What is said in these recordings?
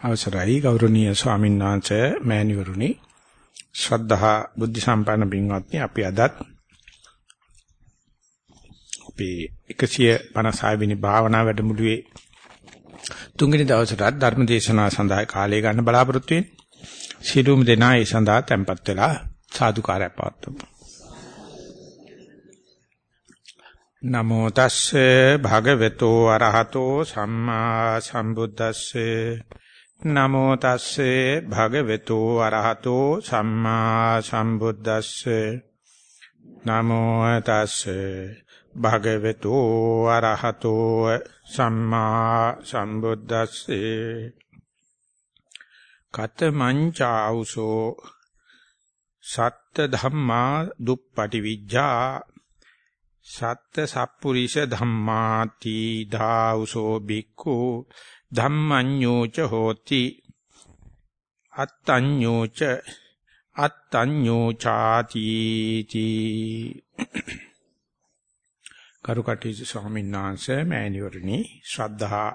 අවසරයි ගෞරවනීය ස්වාමීන් වහන්සේ මෑණිවරුනි ශ්‍රද්ධහා බුද්ධ සම්පන්න පින්වත්නි අපි අදත් අපේ 156 වෙනි භාවනා වැඩමුළුවේ තුන්වෙනි දවසට ධර්ම දේශනාව සඳහා කාලය ගන්න බලාපොරොත්තු වෙන්නේ. සිළුම් දෙනා ඒ සඳහා tempත් වෙලා සාදුකාරය පවත්වමු. නමෝ තස්සේ භගවතෝ අරහතෝ සම්මා සම්බුද්දස්සේ නමෝ තස්සේ භගවතු අරහතෝ සම්මා සම්බුද්දස්සේ. නමෝ තස්සේ භගවතු අරහතෝ සම්මා සම්බුද්දස්සේ. කතමං චෞසෝ සත්ත ධම්මා දුප්පටි විජ්ජා සත්ත සප්පුරිෂ ධම්මාති ධාවසෝ බික්ඛු ධම්මඤ්ඤෝච හෝති। අත්තඤ්ඤෝච අත්තඤ්ඤෝචාති තී කරුකටි ස්වාමීන් වහන්සේ මෑණිවරණි ශ්‍රද්ධා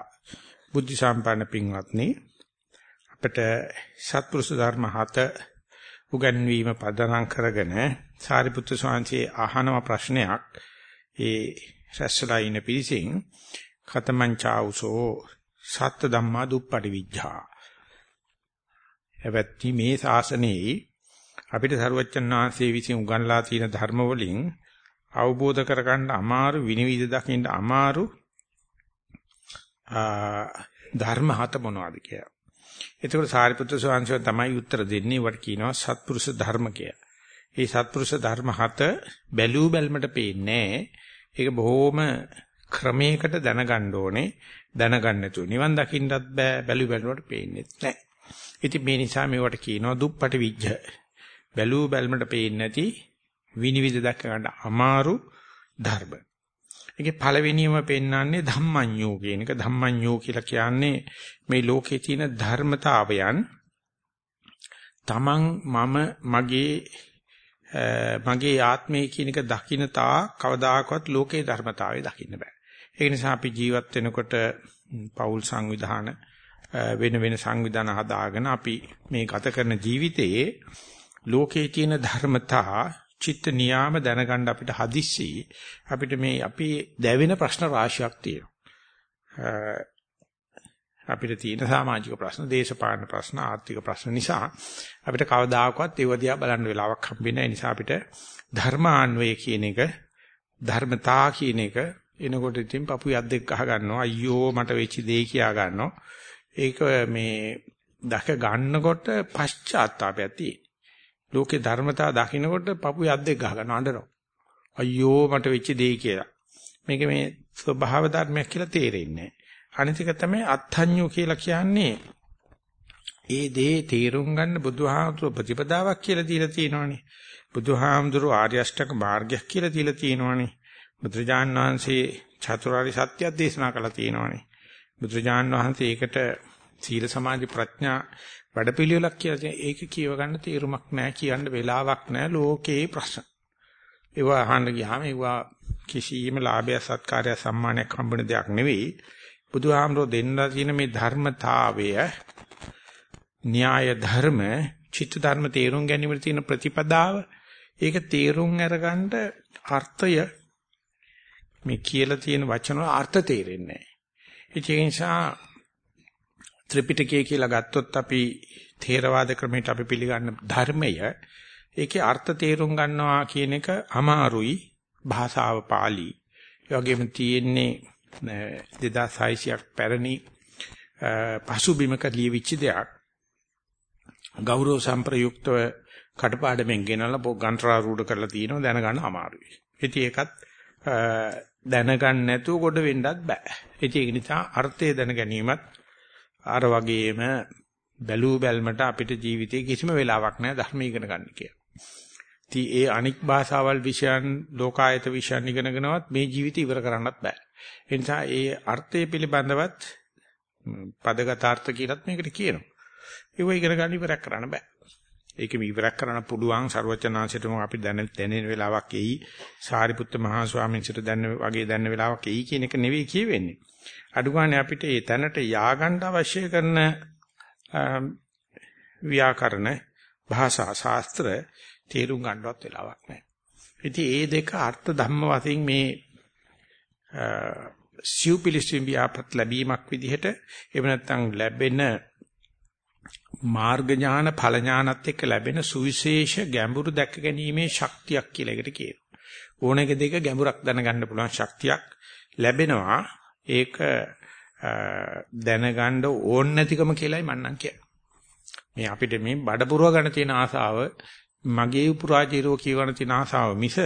බුද්ධ සම්පන්න පින්වත්නි අපිට සත්පුරුෂ ධර්ම හත උගන්වීම පදනම් කරගෙන සාරිපුත්‍ර ස්වාමීන් අහනව ප්‍රශ්නයක් ඒ රැස්සලා ඉන පිළිසින් කතමං චාඋසෝ සත්ත ධම්මා දුප්පටි විඥා. එවැත්ටි මේ ශාසනයේ අපිට සරුවච්චන් වහන්සේ විසින් උගන්ලා තියෙන ධර්ම වලින් අවබෝධ කරගන්න අමාරු විනිවිද දකින්න අමාරු ධර්ම හත මොනවද කියලා. එතකොට සාරිපුත්‍ර ස්වාමීන් තමයි උත්තර දෙන්නේ වට කියනවා සත්පුරුෂ ධර්ම කියලා. මේ සත්පුරුෂ ධර්ම හත බැලූ බැල්මට පේන්නේ ඒක බොහොම ක්‍රමයකට දැනගන්න ඕනේ දැනගන්න නැතුව නිවන් දකින්නත් බෑ බැලු බැලුවට පේන්නේ නැහැ. ඉතින් මේ නිසා මේවට කියනවා දුප්පටි විජ්ජ. බැලු බැලමට පේන්නේ නැති විනිවිද දැක ගන්න අමාරු ධර්ම. ඒකේ පළවෙනියම පෙන්වන්නේ ධම්මඤ්ඤෝ කියන එක. ධම්මඤ්ඤෝ කියලා කියන්නේ මේ ලෝකේ තියෙන ධර්මතාවයන් තමන් මම මගේ මගේ ආත්මය කියන එක දකින්න තා කවදාකවත් ලෝකේ ධර්මතාවය දකින්න බෑ. ඒ නිසා අපි ජීවත් වෙනකොට පෞල් සංවිධාන වෙන වෙන සංවිධාන හදාගෙන අපි මේ ගත කරන ජීවිතයේ ලෝකේ තියෙන ධර්මතා චිත්ත නියාම දැනගන්න අපිට හදිස්සි අපිට මේ අපි දැවෙන ප්‍රශ්න රාශියක් තියෙනවා. අපිට තියෙන සමාජික ප්‍රශ්න, දේශපාලන ප්‍රශ්න, ආර්ථික ප්‍රශ්න නිසා අපිට කවදාකවත් ඒව දිහා බලන්න වෙලාවක් හම්බෙන්නේ නැහැ. නිසා අපිට ධර්මාන්වය කියන එක, ධර්මතා කියන එක එනකොට ඉතින් පපු යද්දෙක් ගහ ගන්නවා අයියෝ මට වෙච්ච දේ කියා ගන්නවා. ඒක මේ දැක ගන්නකොට පශ්චාත්තාපයක් තියෙන ලෝකේ ධර්මතාව දකින්නකොට පපු යද්දෙක් ගහ ගන්නවා අඬනවා. අයියෝ මට වෙච්ච දේ කියලා. මේක මේ ස්වභාව ධර්මයක් කියලා තේරෙන්නේ අනිතික තමයි අත්ඤ්ඤෝ කියලා කියන්නේ. ඒ දේ තේරුම් ගන්න බුදුහාමුදුර ප්‍රතිපදාවක් කියලා දීලා තියෙනවානේ. බුදුහාමුදුර ආර්ය අෂ්ටක මාර්ගයක් කියලා දීලා තියෙනවානේ. බුදුරජාන් වහන්සේ චතුරාර්ය සත්‍ය දේශනා කළා තියෙනවානේ. බුදුරජාන් වහන්සේ ඒකට සීල සමාධි ප්‍රඥා වැඩපිළිවෙලක් කියලා තියෙන ඒක කියව ගන්න තීරුමක් නැහැ කියන්න වෙලාවක් නැහැ ලෝකේ ප්‍රශ්න. ඒවා අහන්න ගියාම ඒවා කිසියම් ලාභය සත්කාරය සම්මානයක් හම්බෙන දෙයක් නෙවෙයි. බුදුහාමරෝ දෙන්නා තියෙන මේ ධර්මතාවය න්‍යාය ධර්ම චිත්ත ධර්ම තේරුම් ගැනීමට තියෙන ප්‍රතිපදාව ඒක තේරුම් අරගන්න අර්ථය මේ කියලා තියෙන වචන වල අර්ථ තේරෙන්නේ නැහැ. ඒ නිසා ත්‍රිපිටකය කියලා ගත්තොත් අපි ථේරවාද ක්‍රමයට අපි පිළිගන්න ධර්මය ඒකේ අර්ථ තේරුම් ගන්නවා කියන එක අමාරුයි භාෂාව පාළි. ඒ වගේම තියෙන්නේ 2600ක් පැරණි පසුබිමක ලියවිච්ච දෙයක්. ගෞරව සම්ප්‍රයුක්තව කටපාඩමෙන් ගෙනලා පො ගන්ත්‍රාරූඪ කරලා තියෙනවා දැනගන්න අමාරුයි. ඉතින් ඒකත් දැනගන්න නැතුව කොට වෙන්නත් බෑ. ඒක නිසා අර්ථය දැන ගැනීමත් අර වගේම බැලූ බැල්මට අපිට ජීවිතේ කිසිම වෙලාවක් නැහැ ධර්ම ඉගෙන ගන්න කියලා. ඉතින් ඒ අනික් භාෂාවල් විෂයන් ලෝකායත විෂයන් ඉගෙනගෙනවත් මේ ජීවිතය ඉවර කරන්නත් බෑ. ඒ නිසා ඒ අර්ථය පිළිබඳවත් පදගත අර්ථ කියලාත් මේකට කියනවා. ඒව ඉගෙන ගන්න ඉවරක් කරන්න බෑ. ඒකම ඉවරක් කරන්න පුළුවන් ਸਰවචනාංශයටම අපි දැන දැනෙන වෙලාවක් එයි. සාරිපුත්ත මහා ස්වාමීන්සට දැන වගේ දැන වෙලාවක් එයි කියන එක නෙවෙයි කියවෙන්නේ. අඩුගානේ අපිට ඒ තැනට ය아가න්න අවශ්‍ය කරන ව්‍යාකරණ භාෂා ශාස්ත්‍ර තේරුම් ගන්නවත් වෙලාවක් නැහැ. ඉතින් ඒ දෙක අර්ථ ධම්ම වශයෙන් මේ සිව්පිලිසිම් ව්‍යාපත් ලැබීමක් විදිහට එහෙම නැත්නම් ලැබෙන මාර්ග ඥාන ඵල ඥානත් එක්ක ලැබෙන සුවිශේෂ ගැඹුරු දැක ගැනීමේ ශක්තියක් කියලා එකට කියනවා. ඕනෙක දෙක ගැඹුරක් දැනගන්න පුළුවන් ශක්තියක් ලැබෙනවා. ඒක දැනගන්න ඕන නැතිකම කියලායි මන්නම් කියන්නේ. මේ අපිට මේ බඩ පුරව ගන්න තියෙන ආසාව මගේ පුරාජීරෝ කියවන තියෙන ආසාව මිස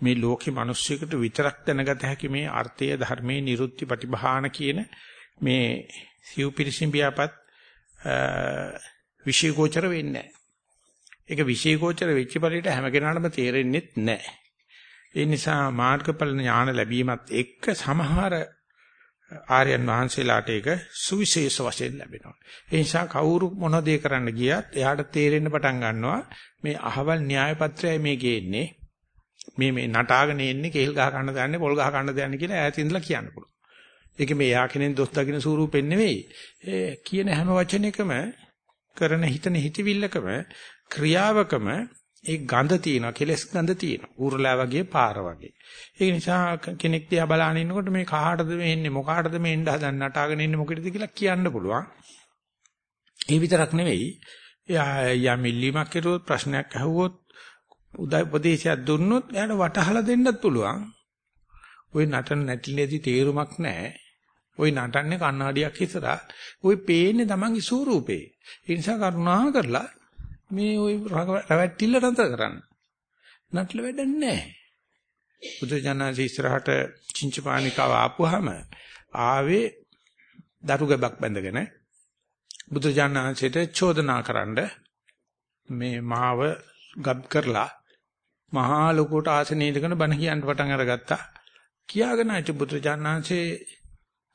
මේ ලෝකේ මිනිස්සුෙකුට විතරක් දැනගත හැකි මේ අර්ථය ධර්මයේ නිරුත්ති ප්‍රතිභාන කියන මේ සිව්පිරිසින් බියාපත් විශේෂෝචර වෙන්නේ නැහැ. ඒක විශේෂෝචර වෙච්ච පරිදි හැම කෙනාටම තේරෙන්නේ නැහැ. ඒ නිසා මාර්ගඵල ඥාන ලැබීමත් එක්ක සමහර ආර්යයන් වහන්සේලාට ඒක සුවිශේෂ වශයෙන් ලැබෙනවා. ඒ නිසා කවුරු මොන දේ කරන්න ගියත් එයාට තේරෙන්න පටන් ගන්නවා මේ අහවල් න්‍යාය පත්‍රයයි මේ ගේන්නේ. මේ මේ නටාගෙන එන්නේ කෙල් ගහ ගන්න දන්නේ පොල් ගහ ගන්න දන්නේ කියලා ඈත ඉඳලා කියන්න පුළුවන්. ඒක මේ යා කෙනෙන් දොස් දකින්න ස්වරූපෙන් නෙවෙයි. ඒ කියන හැම වචනයකම කරන හිතන හිතවිල්ලකම ක්‍රියාවකම ඒ ගඳ තියෙනවා කෙලස් ගඳ තියෙනවා. ඌරලා වගේ පාර වගේ. ඒ නිසා කෙනෙක් දිහා බලාගෙන ඉන්නකොට මේ කාටද මේ එන්නේ මොකාටද මේ එන්න හදන්න නටාගෙන ඉන්නේ මොකටද කියලා කියන්න පුළුවන්. ඒ විතරක් නෙවෙයි. යා මිල්ලීමක් කරුවොත් ප්‍රශ්නයක් අහුවොත් උදා උපදේශයක් දුන්නොත් එයාට වටහලා දෙන්නත් පුළුවන්. ওই නටන නැතිලේදී තේරුමක් නැහැ ওই නටන්නේ කණ්ණාඩියක් ඉස්සරහා ওই පේන්නේ තමන්ගේ ස්වරූපේ ඒ නිසා කරුණා කරලා මේ ওই රැවැට්ටිල්ල නතර කරන්න. නටල වැඩක් නැහැ. බුදුජානක ඉස්සරහට චින්චපානිකාව ආපුවාම ආවේ දරු ගැබක් බැඳගෙන බුදුජානනාංශයට චෝදනා කරන්න මේ මාව ගබ් කරලා මහා ලොකුට ආසනේ ඉඳගෙන බණ කියන්න පටන් අරගත්තා. කියාගෙන ආච්ච බුදුජානනාංශේ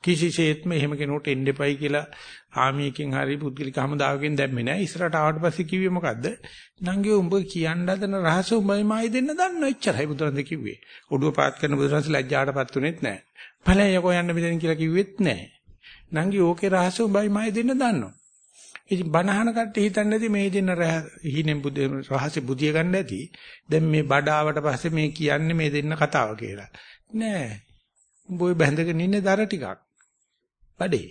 කිසිසේත්ම එහෙම කෙනෙකුට එන්න එපයි කියලා ආමියකින් හරි පුද්ගලික හමුදාවකින් දැම්මේ නැහැ. ඉස්සරහට ආවට පස්සේ කිව්වේ මොකද්ද? නංගි උඹ කියන්න හදන රහස උඹයි මායි දෙන්න දන්න එච්චරයි බුදුරන්ද කිව්වේ. ඔඩුව පාත් කරන බුදුරන්ස ලැජ්ජාටපත් උනේත් නැහැ. ඵලය යකෝ යන්න මෙතන කියලා කිව්වෙත් නැහැ. නංගි ඕකේ රහස උඹයි මායි දෙන්න දන්නවා. ඉතින් බනහන කට්ටිය හිතන්නේ නැති මේ දෙන්න හිණෙන් බුදු රහසේ බුදිය ගන්න ඇති. දැන් මේ බඩාවට පස්සේ මේ කියන්නේ මේ දෙන්න කතාව කියලා. නෑ. උඹ ඔය බැඳගෙන ඉන්නේ දර ටිකක්. බඩේ.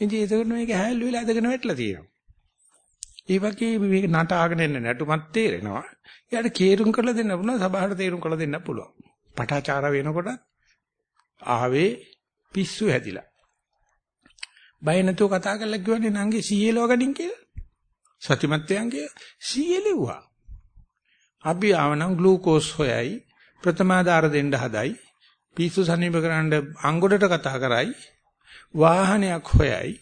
ඉතින් ඒකට මේක හැල්ලු වෙලා ඇදගෙන වැටලා තියෙනවා. ඒ වගේ මේක නටාගෙන එන්න නැටුමක් තේරෙනවා. එයාට කේරුම් කරලා දෙන්න පුළුවන් සභාවට තේරුම් කරලා දෙන්න පුළුවන්. පටාචාර වෙනකොට ආවේ පිස්සු හැදිලා. බය නැතුව කතා කරලා කිව්වනේ නංගේ සීයලව ගඩින් කියලා. සතිමත්යන් කියලා සීයලෙව්වා. අපි ආවනම් ග්ලූකෝස් හොයයි ප්‍රථමාදාර දෙන්න හදයි පිස්සු සනීප කරන්න අංගොඩට කතා කරයි වාහනයක් හොයයි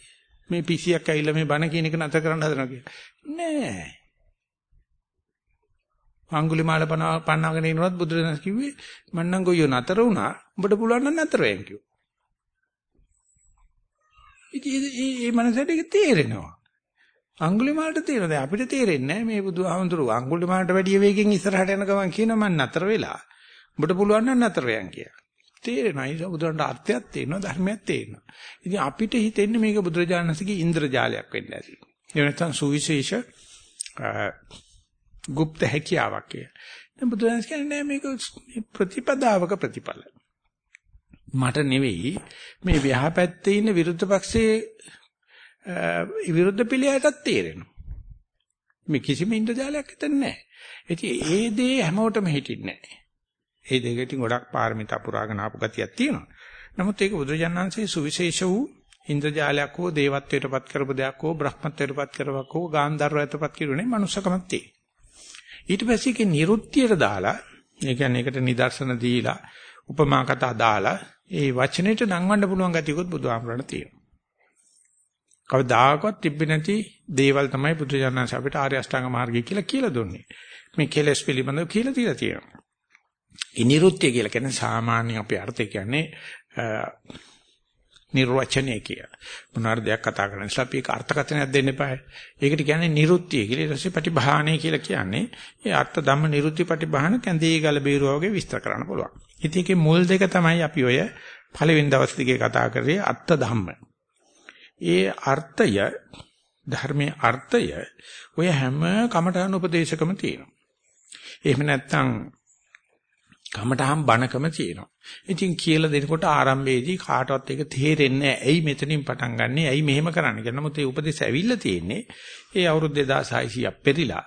මේ පිසියක් ඇවිල්ලා මේ බණ කියන එක නතර කරන්න හදනවා කියලා. නෑ. අඟුලිමාල පන්නගෙන ඉනවත් බුදුරජාණන් කිව්වේ මන්නම් ගොයියෝ නතර වුණා. උඹට පුළුවන් නම් නතර වෙන්න කිව්වා. ඉතින් මේ මනසට ඒක තේරෙනවා. අඟුලිමාලට තේරෙනවා. දැන් අපිට තේරෙන්නේ නැහැ මේ බුදුහාමුදුරුවෝ අඟුලිමාලට වැඩි වේගෙන් ඉස්සරහට යන ගමන් කියනවා මම නතර වෙලා. උඹට පුළුවන් නම් නතර වෙන්න කියලා. තේරෙනවා. ඒ බුදුරන්ට අර්ථයක් තේරෙනවා ධර්මයක් තේරෙනවා. ඉතින් අපිට හිතෙන්නේ මේක බුදුරජාණන්සේගේ ඉන්ද්‍රජාලයක් වෙන්න ඇති. ඒ නැත්තම් සුවිශේෂ গুপ্ত හැකියාවක් කියලා. දැන් බුදුරජාණන් කියන්නේ මේක ප්‍රතිපදාවක ප්‍රතිඵල. මට නෙවෙයි මේ ව්‍යහපැත්තේ ඉන්න විරුද්ධ පක්ෂයේ විරුද්ධ පිළියයටත් තේරෙනවා. මේ කිසිම ඉන්ද්‍රජාලයක් හිතන්නේ නැහැ. ඉතින් ඒ දේ හැමෝටම හිටින්නේ නැහැ. ඒ දෙකකින් ගොඩක් පාරමිතා පුරාගෙන ආපු ගතියක් තියෙනවා. නමුත් ඒක බුදුජානනාංශයේ සුවිශේෂ වූ ඉන්ද්‍රජාලයක් හෝ දේවත්වයටපත් කරපු දෙයක් හෝ බ්‍රහ්මත්වයටපත් කරවක් හෝ ගාන්ධර්වයටපත් කිරුනේ මනුස්සකමක් තියෙන. ඊට පස්සේ ඒක නිරුත්තියට දාලා ඒ කියන්නේ ඒකට නිදර්ශන දීලා උපමා කතා දාලා ඒ වචනෙට නංවන්න පුළුවන් ගතියකුත් බුදුහාමරණ තියෙනවා. කවදාකවත් තිබෙන්නේ නැති දේවල් තමයි බුදුජානනාංශ අපිට ආර්ය අෂ්ටාංග මාර්ගය කියලා කියලා දුන්නේ. මේ කෙලස් පිළිබඳව කියලා තියලා තියෙනවා. ඉනිරුත්‍ය කියලා කියන්නේ සාමාන්‍ය අපේ අර්ථය කියන්නේ නිර්වචනය කිය. මොනාර දෙයක් කතා කරන නිසා අපි ඒක අර්ථකථනයක් දෙන්න එපා. ඒකට කියන්නේ නිරුත්‍ය කියලා. ඊට පස්සේ ප්‍රතිභාණය කියලා කියන්නේ ඒ අර්ථ ධම්ම නිරුත්‍ය ප්‍රතිභාණ කැඳේ ගල බේරුවා වගේ විස්තර කරන්න පුළුවන්. ඉතින් ඒකේ මුල් දෙක තමයි අපි ඔය පළවෙනි දවස් දෙකේ කතා කරේ අර්ථ ධම්ම. ඒ අර්ථය ධර්මයේ අර්ථය ඔය හැම කමඨාන උපදේශකම තියෙනවා. එහෙම නැත්නම් කමඨහම් බණකම තියෙනවා. ඉතින් කියලා දෙනකොට ආරම්භයේදී කාටවත් ඒක තේරෙන්නේ නැහැ. ඇයි මෙතනින් පටන් ගන්නෙ? ඇයි මෙහෙම කරන්නේ කියලා. නමුත් ඒ උපදේශ ඇවිල්ලා තියෙන්නේ ඒ අවුරුදු 2600ක් පෙරිලා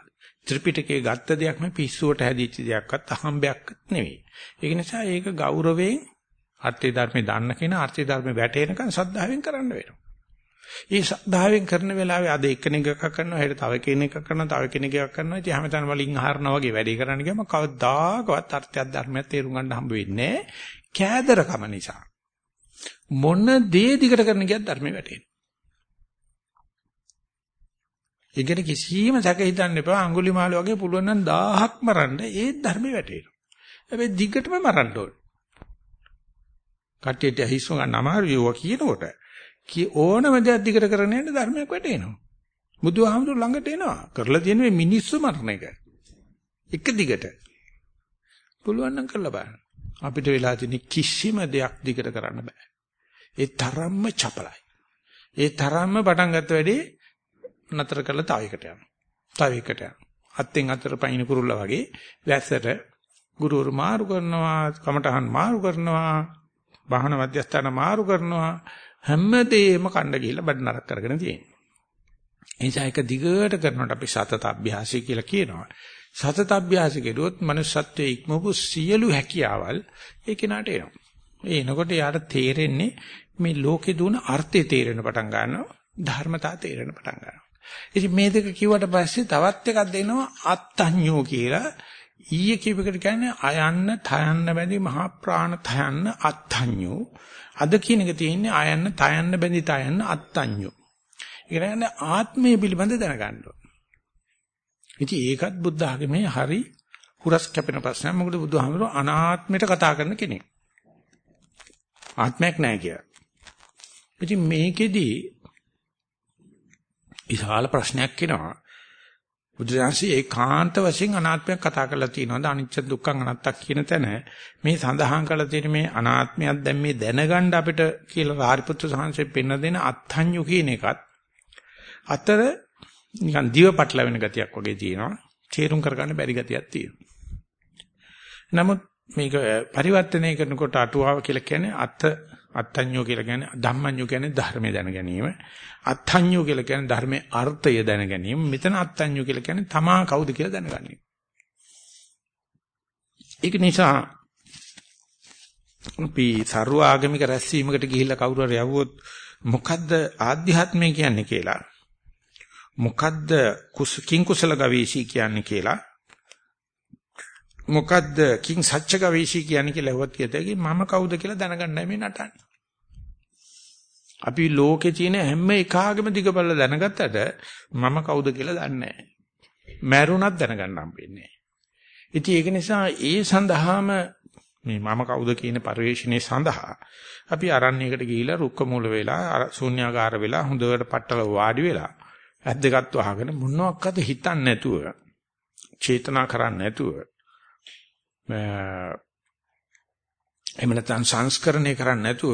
ත්‍රිපිටකයේ ගත්ත දෙයක් නෙවෙයි පිස්සුවට හැදිච්ච දෙයක්වත් අහම්බයක්වත් නෙවෙයි. ඒක නිසා ඒක ගෞරවයෙන් අර්ථය ධර්මේ දන්න කෙනා අර්ථය ධර්මේ වැටෙනකන් සද්ධාවෙන් කරන්න වෙනවා. මේ ශ්‍රද්ධාවෙන් කරන වෙලාවේ අද එක්කෙනෙක් එකක් කරනවා හෙට තව කෙනෙක් එකක් කරනවා තව කෙනෙක් එකක් කරනවා. ඉතින් හැමතැනම වලින් අහරනා වගේ වැඩේ කරන්න ගියම කවදාකවත් අර්ථයක් ධර්මයක් තේරුම් ගන්න හම්බ වෙන්නේ කෑදරකම නිසා. මොන දේ දිගට කරන්න ගියත් ධර්මේ වැටෙන්නේ ඒකට කිසිම සැක හිතන්න එපා. අඟුලිමාල වගේ පුළුවන් නම් 1000ක් මරන්න ඒත් ධර්මේ වැටෙනවා. හැබැයි දිගටම මරන්න ඕනේ. කට්ටියට හිස්ව ගන්න අමාරුයි. ඔය කියනකොට කී ඕනම දෙයක් දිගට කරගෙන යන ධර්මයක් වැටෙනවා. බුදුහාමුදුර ළඟට එනවා. කරලා තියෙන මේ මිනිස්සු මරණ එක. එක දිගට. පුළුවන් නම් කරලා බලන්න. අපිට වෙලා තියෙන කිසිම දෙයක් දිගට කරන්න බෑ. ඒ තරම්ම චපලයි. ඒ තරම්ම පටන් ගත්ත වැඩේ නතර කරලා තව එකට යනවා. තව එකට යනවා. අත්ෙන් අතර පයින් කුරුල්ලා වගේ වැස්සට ගුරුවරු මාරු කරනවා, කමටහන් මාරු කරනවා, වාහන මධ්‍යස්ථාන මාරු කරනවා, හැමදේම කණ්ඩ ගිහිල්ලා බඩ නරක කරගෙන තියෙනවා. ඒ නිසා එක දිගට කරනකොට අපි සතත අභ්‍යාසය කියලා කියනවා. සතත අභ්‍යාසය කෙරුවොත් manussත්වයේ ඉක්මවපු සියලු හැකියාවල් ඒ කෙනාට එනවා. ඒ එනකොට යාට තේරෙන්නේ මේ ලෝකේ දුන අර්ථය තේරෙන පටන් ගන්නවා. ධර්මතා තේරෙන පටන් ගන්නවා. ඉතින් මේ දෙක කිව්වට පස්සේ තවත් එකක් දෙනවා අත්ඤ්ඤෝ කියලා. ඊයේ කියපෙකට කියන්නේ අයන්න තයන්න බැඳි මහා ප්‍රාණ තයන්න අත්ඤ්ඤෝ අද කියන එක තියෙන්නේ ආයන්න තයන්න බැඳි තයන්න අත්ඤ්ඤු. ඒ කියන්නේ ආත්මය පිළිබඳ දැනගන්න ඕන. ඉතින් ඒකත් බුද්ධ ආගමේ හරි හුරස් කැපෙන ප්‍රශ්නයක්. මොකද බුදුහාමුදුරුවෝ අනාත්මයට කතා කරන කෙනෙක්. ආත්මයක් නැහැ කියලා. ඉතින් මේකෙදි විශාල ප්‍රශ්නයක් එනවා. බුදුරජාණන්සේ ඒකාන්ත වශයෙන් අනාත්මයක් කතා කරලා තියෙනවා. අනිච්ච දුක්ඛ අනාත්තක් කියන තැන මේ සඳහන් කරලා තියෙන මේ අනාත්මයක් දැන් මේ දැනගන්න අපිට කියලා රාරිපුත්‍ර සාංශයෙන් පෙන්න දෙන අත්හඤ්ඤු කියන එකත් අතර නිකන් දිව පටලවෙන ගතියක් වගේ තියෙනවා. තේරුම් කරගන්න බැරි ගතියක් තියෙනවා. නමුත් මේක පරිවර්තනය කරනකොට අටුවාව කියලා කියන්නේ අත අත්ඤ්ඤෝ කියලා කියන්නේ ධම්මඤ්ඤෝ කියන්නේ ධර්මය දැන ගැනීම. අත්ඤ්ඤෝ කියලා කියන්නේ ධර්මයේ අර්ථය දැන ගැනීම. මෙතන අත්ඤ්ඤෝ කියලා කියන්නේ තමා කවුද කියලා දැනගන්නේ. ඒක නිසා අපි ਸਰව ආගමික රැස්වීමකට ගිහිල්ලා කවුරු හරි යවුවොත් මොකද්ද ආධ්‍යාත්මය කියන්නේ කියලා. මොකද්ද කිං කුසල ගවේෂී කියන්නේ කියලා. මොකද්ද කිං සත්‍ය ගවේෂී කියන්නේ කියලා හුවත් කියතේ මම කවුද කියලා දැනගන්නයි මේ නටන්නේ. අපි ලෝකේ තියෙන හැම එකාගෙම දිගබල දැනගත්තට මම කවුද කියලා දන්නේ නැහැ. මැරුණත් දැනගන්න හම්බෙන්නේ නැහැ. ඉතින් ඒක නිසා ඒ සඳහාම මේ මම කවුද කියන පරිශ්‍රණයේ සඳහා අපි අරණ්‍යයකට ගිහිලා රුක්ක මූල වෙලා ශූන්‍යාකාර වෙලා හොඳට පట్టල වාඩි වෙලා ඇද්දගත් වහගෙන මොනවාක්වත් හිතන්නේ නැතුව චේතනා කරන්නේ නැතුව එහෙම නැත්නම් සංස්කරණය කරන්නේ නැතුව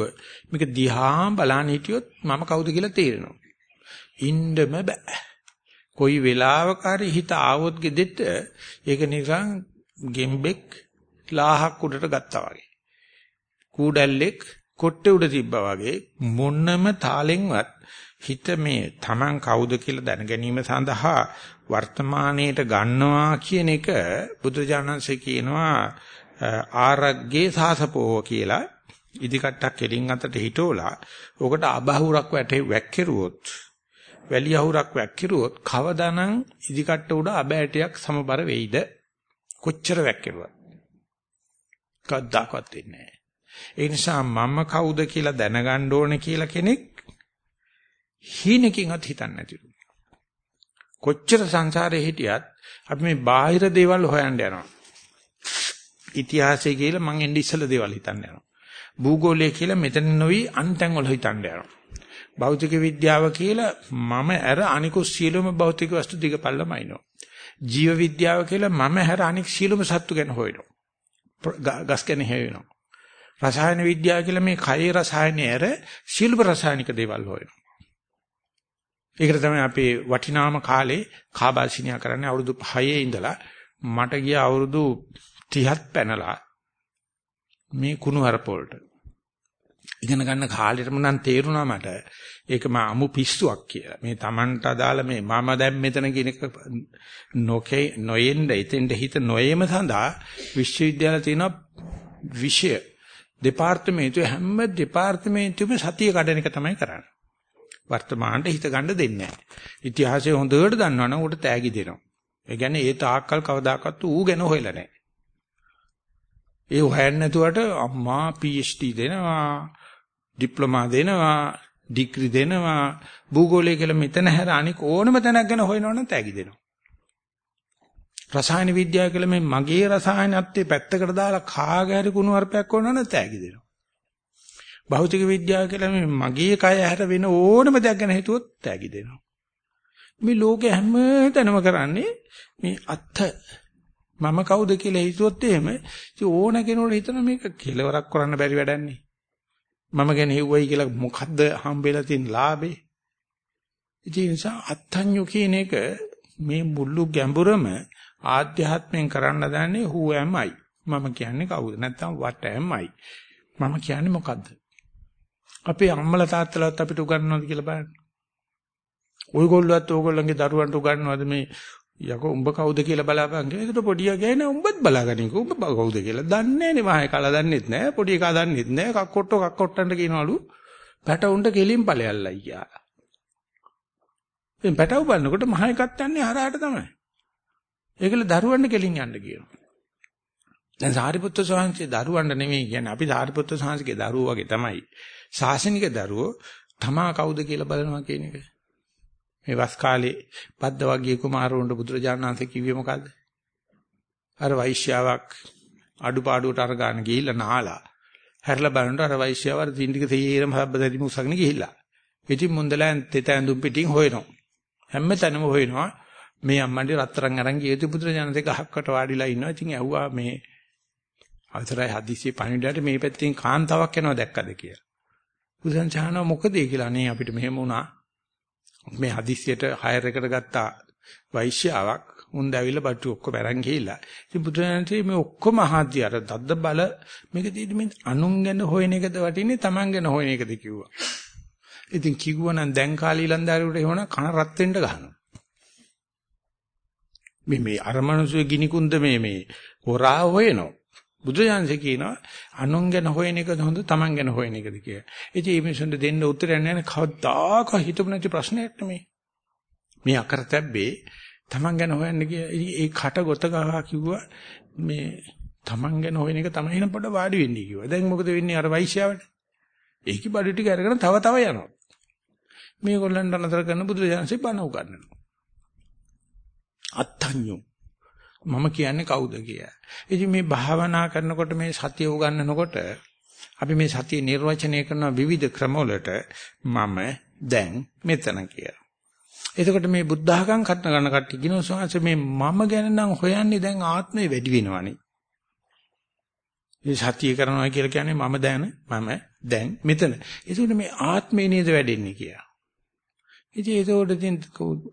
මේක දිහා බලන්න හිටියොත් මම කවුද කියලා තේරෙනවා. ඉන්නම බෑ. කොයි වෙලාවක හරි හිත ආවොත් ගෙදෙට්ට ඒක නිකන් ගෙම්බෙක් ලාහක් උඩට ගත්තා වගේ. කූඩැල්ලෙක් කොට්ටේ උඩ තිබ්බා වගේ මොන්නම තාලෙන්වත් හිත මේ Taman කවුද කියලා දැන ගැනීම සඳහා වර්තමානයේට ගන්නවා කියන එක බුදුජානන්සේ කියනවා ආරග්ගේ සාසපෝව කියලා ඉදිකට්ටක් කෙලින් අතට හිටෝලා ඕකට අබහුරක් වැටේ වැක්කිරුවොත් වැලි අහුරක් වැක්කිරුවොත් කවදානම් ඉදිකට්ට උඩ අබෑටයක් සමබර වෙයිද? කොච්චර වැක්කිරුවත්? කද්දාකවත් වෙන්නේ නැහැ. ඒ නිසා මම කවුද කියලා දැනගන්න ඕනේ කියලා කෙනෙක් හීනකින්වත් හිතන්නේ නැතිලු. කොච්චර සංසාරේ හිටියත් අපි මේ බාහිර දේවල් හොයන්න යනවා. ඉතිහාසය කියලා මං එන්නේ ඉස්සෙල්ලා දේවල් හිතන්න යනවා. භූගෝලය කියලා මෙතන නොවි අන්තන් වල හිතන්න යනවා. භෞතික විද්‍යාව කියලා මම ඇර අනිකුත් සියලුම භෞතික වස්තු දිගපල්ලමයිනෝ. ජීව විද්‍යාව කියලා මම හැර අනික් සියලුම සත්තු ගැන හොයනවා. ගස් ගැන හොයනවා. රසායන විද්‍යාව කියලා මේ කයේ රසායනය ඇර සියලුම රසායනික දේවල් හොයනවා. ඒකට තමයි අපේ වටිනාම කාලේ කාබාසිනියා කරන්නේ අවුරුදු 5 ඉඳලා මට ගිය අවුරුදු 30ක් පැනලා මේ කුණු හරපොල්ට ඉගෙන ගන්න කාලෙටම නම් තේරුණා මට ඒක මා අමු පිස්සුවක් කියලා. මේ Tamanට අදාළ මේ මම දැන් මෙතන කියන එක නොකේ නොයෙන්ද එතෙන්ද හිත නොයේම සඳහා විශ්වවිද්‍යාල තියෙන විෂය දෙපාර්තමේන්තුව හැම දෙපාර්තමේන්තුවෙම සතිය කඩන එක තමයි කරන්නේ. වර්තමානට හිත ගන්න දෙන්නේ නැහැ. ඉතිහාසය හොඳට දන්නවනම් උට තෑගි දෙනවා. ඒ කියන්නේ ඒ තාක්කල් කවදාකවත් ඌ ගැන හොයලා නැහැ. ඒ හොයන්නේ නැතුවට අම්මා PhD දෙනවා, ඩිප්ලෝමා දෙනවා, ඩිග්‍රී දෙනවා, භූගෝලය කියලා මෙතන හැර අනික ඕනම තැනක් ගැන හොයනවනම් තෑගි දෙනවා. රසායන විද්‍යාව කියලා මේ මගේ රසායනත්වයේ පැත්තකට දාලා කාගේ හරි කුණු වර්පයක් කරනවනම් තෑගි දෙනවා. භෞතික විද්‍යාව කියලා මේ මගේ කය හැර වෙන ඕනම දෙයක් ගැන හිතුවොත් තෑගි දෙනවා. මේ ලෝකේ හැම තැනම කරන්නේ මේ අත්ත මම කවුද කියලා හිතුවොත් එහෙම ඉතින් ඕන කෙනෙකුට හිතන මේක කෙලවරක් කරන්න බැරි වැඩන්නේ. මම ගැන හිව්වයි කියලා මොකද්ද හම්බෙලා තියෙන ලාභේ? ඉතින් ඒ නිසා අත්ඤ්ඤු කියන එක මේ මුළු ගැඹුරම ආධ්‍යාත්මයෙන් කරන්න දන්නේ who am I? මම කියන්නේ කවුද? නැත්නම් what am I? මම කියන්නේ මොකද්ද? අපේ අම්මලා තාත්තලාත් අපිට උගන්වනවද කියලා බලන්න. ඔයගොල්ලෝත් ඕගොල්ලන්ගේ දරුවන්ට උගන්වනවද මේ යකෝ උඹ කවුද කියලා බලාපන් කියලා. ඒකට පොඩියා කියන්නේ උඹත් බලාගනින්කෝ උඹ කවුද කියලා. දන්නේ නැහැ නේ මහේ කලා දන්නෙත් නැහැ. පොඩි එකා දන්නෙත් නැහැ. කක්කොට්ටෝ කක්කොට්ටන්ට කියනවලු පැටවුන්ට කෙලින් ඵලයල්ලා අයියා. එම් පැටව බලනකොට මහ එකත් යන්නේ හරහාට තමයි. ඒකල දරුවන්ට කෙලින් යන්න කියනවා. දැන් සාරිපුත්‍ර ස්වාමීන්ගේ දරුවන්ට නෙමෙයි කියන්නේ අපි සාරිපුත්‍ර ස්වාමීන්ගේ දරුවෝ වගේ තමයි. ශාසනික දරුවෝ තමා කවුද කියලා බලනවා කියන එක. මේ වස් කාලේ පද්ද වගේ කුමාරවරුන්ට බුදුරජාණන් වහන්සේ කිව්වේ මොකද්ද? අර වෛශ්‍යාවක් අඩුපාඩුවට අර ගන්න ගිහිල්ලා නාලා. හැරලා බලනකොට අර වෛශ්‍යාව අර තින්දික තීරම හබ්බදරි මුසගෙන ගිහිල්ලා. ඉතින් මුන්දලයන් තෙත ඇඳුම් පිටින් හොයනවා. හැම තැනම හොයනවා. මේ අම්මන්ඩි රත්තරන් අරන් ගිය යුතු බුදුරජාණන් ගහක්කට වාඩිලා ඉන්නවා. ඉතින් ඇහුවා මේ අවසරයි හදිසියෙ පණිවිඩයට මේ පැත්තෙන් කාන්තාවක් එනවා දැක්කද කියලා. බුදුන් චානව මොකද කියලා නේ අපිට මෙහෙම වුණා. මේ හදිස්සියට හයර් එකට ගත්තා වෛශ්‍යාවක් උන් දැවිලා බටු ඔක්කොම අරන් ගිහිල්ලා. ඉතින් බුදුරජාණන්සේ මේ ඔක්කොම අහද්දී අර දද්ද බල මේක දීදි මේ අනුන් ගැන හොයන එකද වටින්නේ Taman ගැන හොයන එකද කිව්වා. ඉතින් කිව්වනම් දැන් කාලේ ඊලන්දාරුවට එහෙම කන රත් වෙන්න ගහනවා. මේ මේ අර මනුස්සය ගිනි කුන්ද මේ මේ හොරා හොයනවා. බුදුජානක කියනවා අනුන් ගැන හොයන එකද හොඳ තමන් ගැන හොයන එකද කියලා. ඉතින් මේ මිනිසුන්ට දෙන්න උත්තරයක් නැහැ කවදාක හිතපු නැති ප්‍රශ්නයක් නෙමෙයි. මේ අකරතැබ්බේ තමන් ගැන හොයන්න කියලා. ඒ කට ගොත ගහා කිව්වා මේ තමන් ගැන හොයන එක තමයි නම් පොඩ වාඩි වෙන්නේ කිව්වා. දැන් මොකද වෙන්නේ අර වෛශ්‍යාවට? ඒකි බඩු ටික අරගෙන තව තව යනවා. මේගොල්ලන්ට නතර කරන බුදුරජාණන්සේ බණ උගන්වනවා. අත්තඤ්ඤු මම කියන්නේ කවුද කියලා. ඉතින් මේ භාවනා කරනකොට මේ සතිය උගන්වනකොට අපි මේ සතිය නිර්වචනය කරන විවිධ ක්‍රමවලට මම දැන් මෙතන කියලා. එතකොට මේ බුද්ධඝම් කටන ගන්න කට්ටිය කියනවා ස්වාමීන් මේ මම ගැන නම් හොයන්නේ දැන් ආත්මේ වැඩි වෙනවනේ. මේ සතිය කරනවා කියලා කියන්නේ මම දැන මම දැන් මෙතන. ඒකට මේ ආත්මේ නේද වැඩෙන්නේ කියලා. ඉතින් ඒකෝට ඉතින්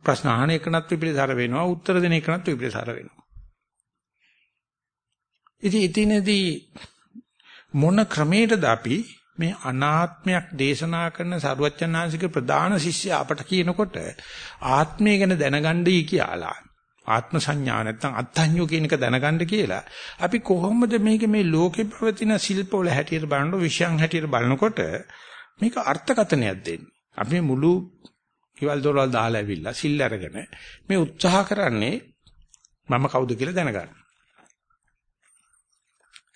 ප්‍රශ්න අහන එකනත් විපිලිසර වෙනවා උත්තර දෙන එකනත් විපිලිසර වෙනවා. ඉතින් ඉතිනදී මොන ක්‍රමයකද අපි මේ අනාත්මයක් දේශනා කරන සරුවච්චන්හන්සේක ප්‍රධාන ශිෂ්‍ය අපට කියනකොට ආත්මය ගැන දැනගන්නයි කියලා. ආත්ම සංඥා නැත්තම් අත්ඤ්ඤෝ කියන එක දැනගන්න කියලා. අපි කොහොමද මේක මේ ලෝකේ පවතින ශිල්පවල හැටියට බලනකොට විෂයන් හැටියට බලනකොට මේක අර්ථකතනයක් දෙන්නේ. අපි මුළු කිවල් දොරවල් දාලා ඇවිල්ලා සිල් අරගෙන මේ උත්සාහ කරන්නේ මම කවුද කියලා දැනගන්න.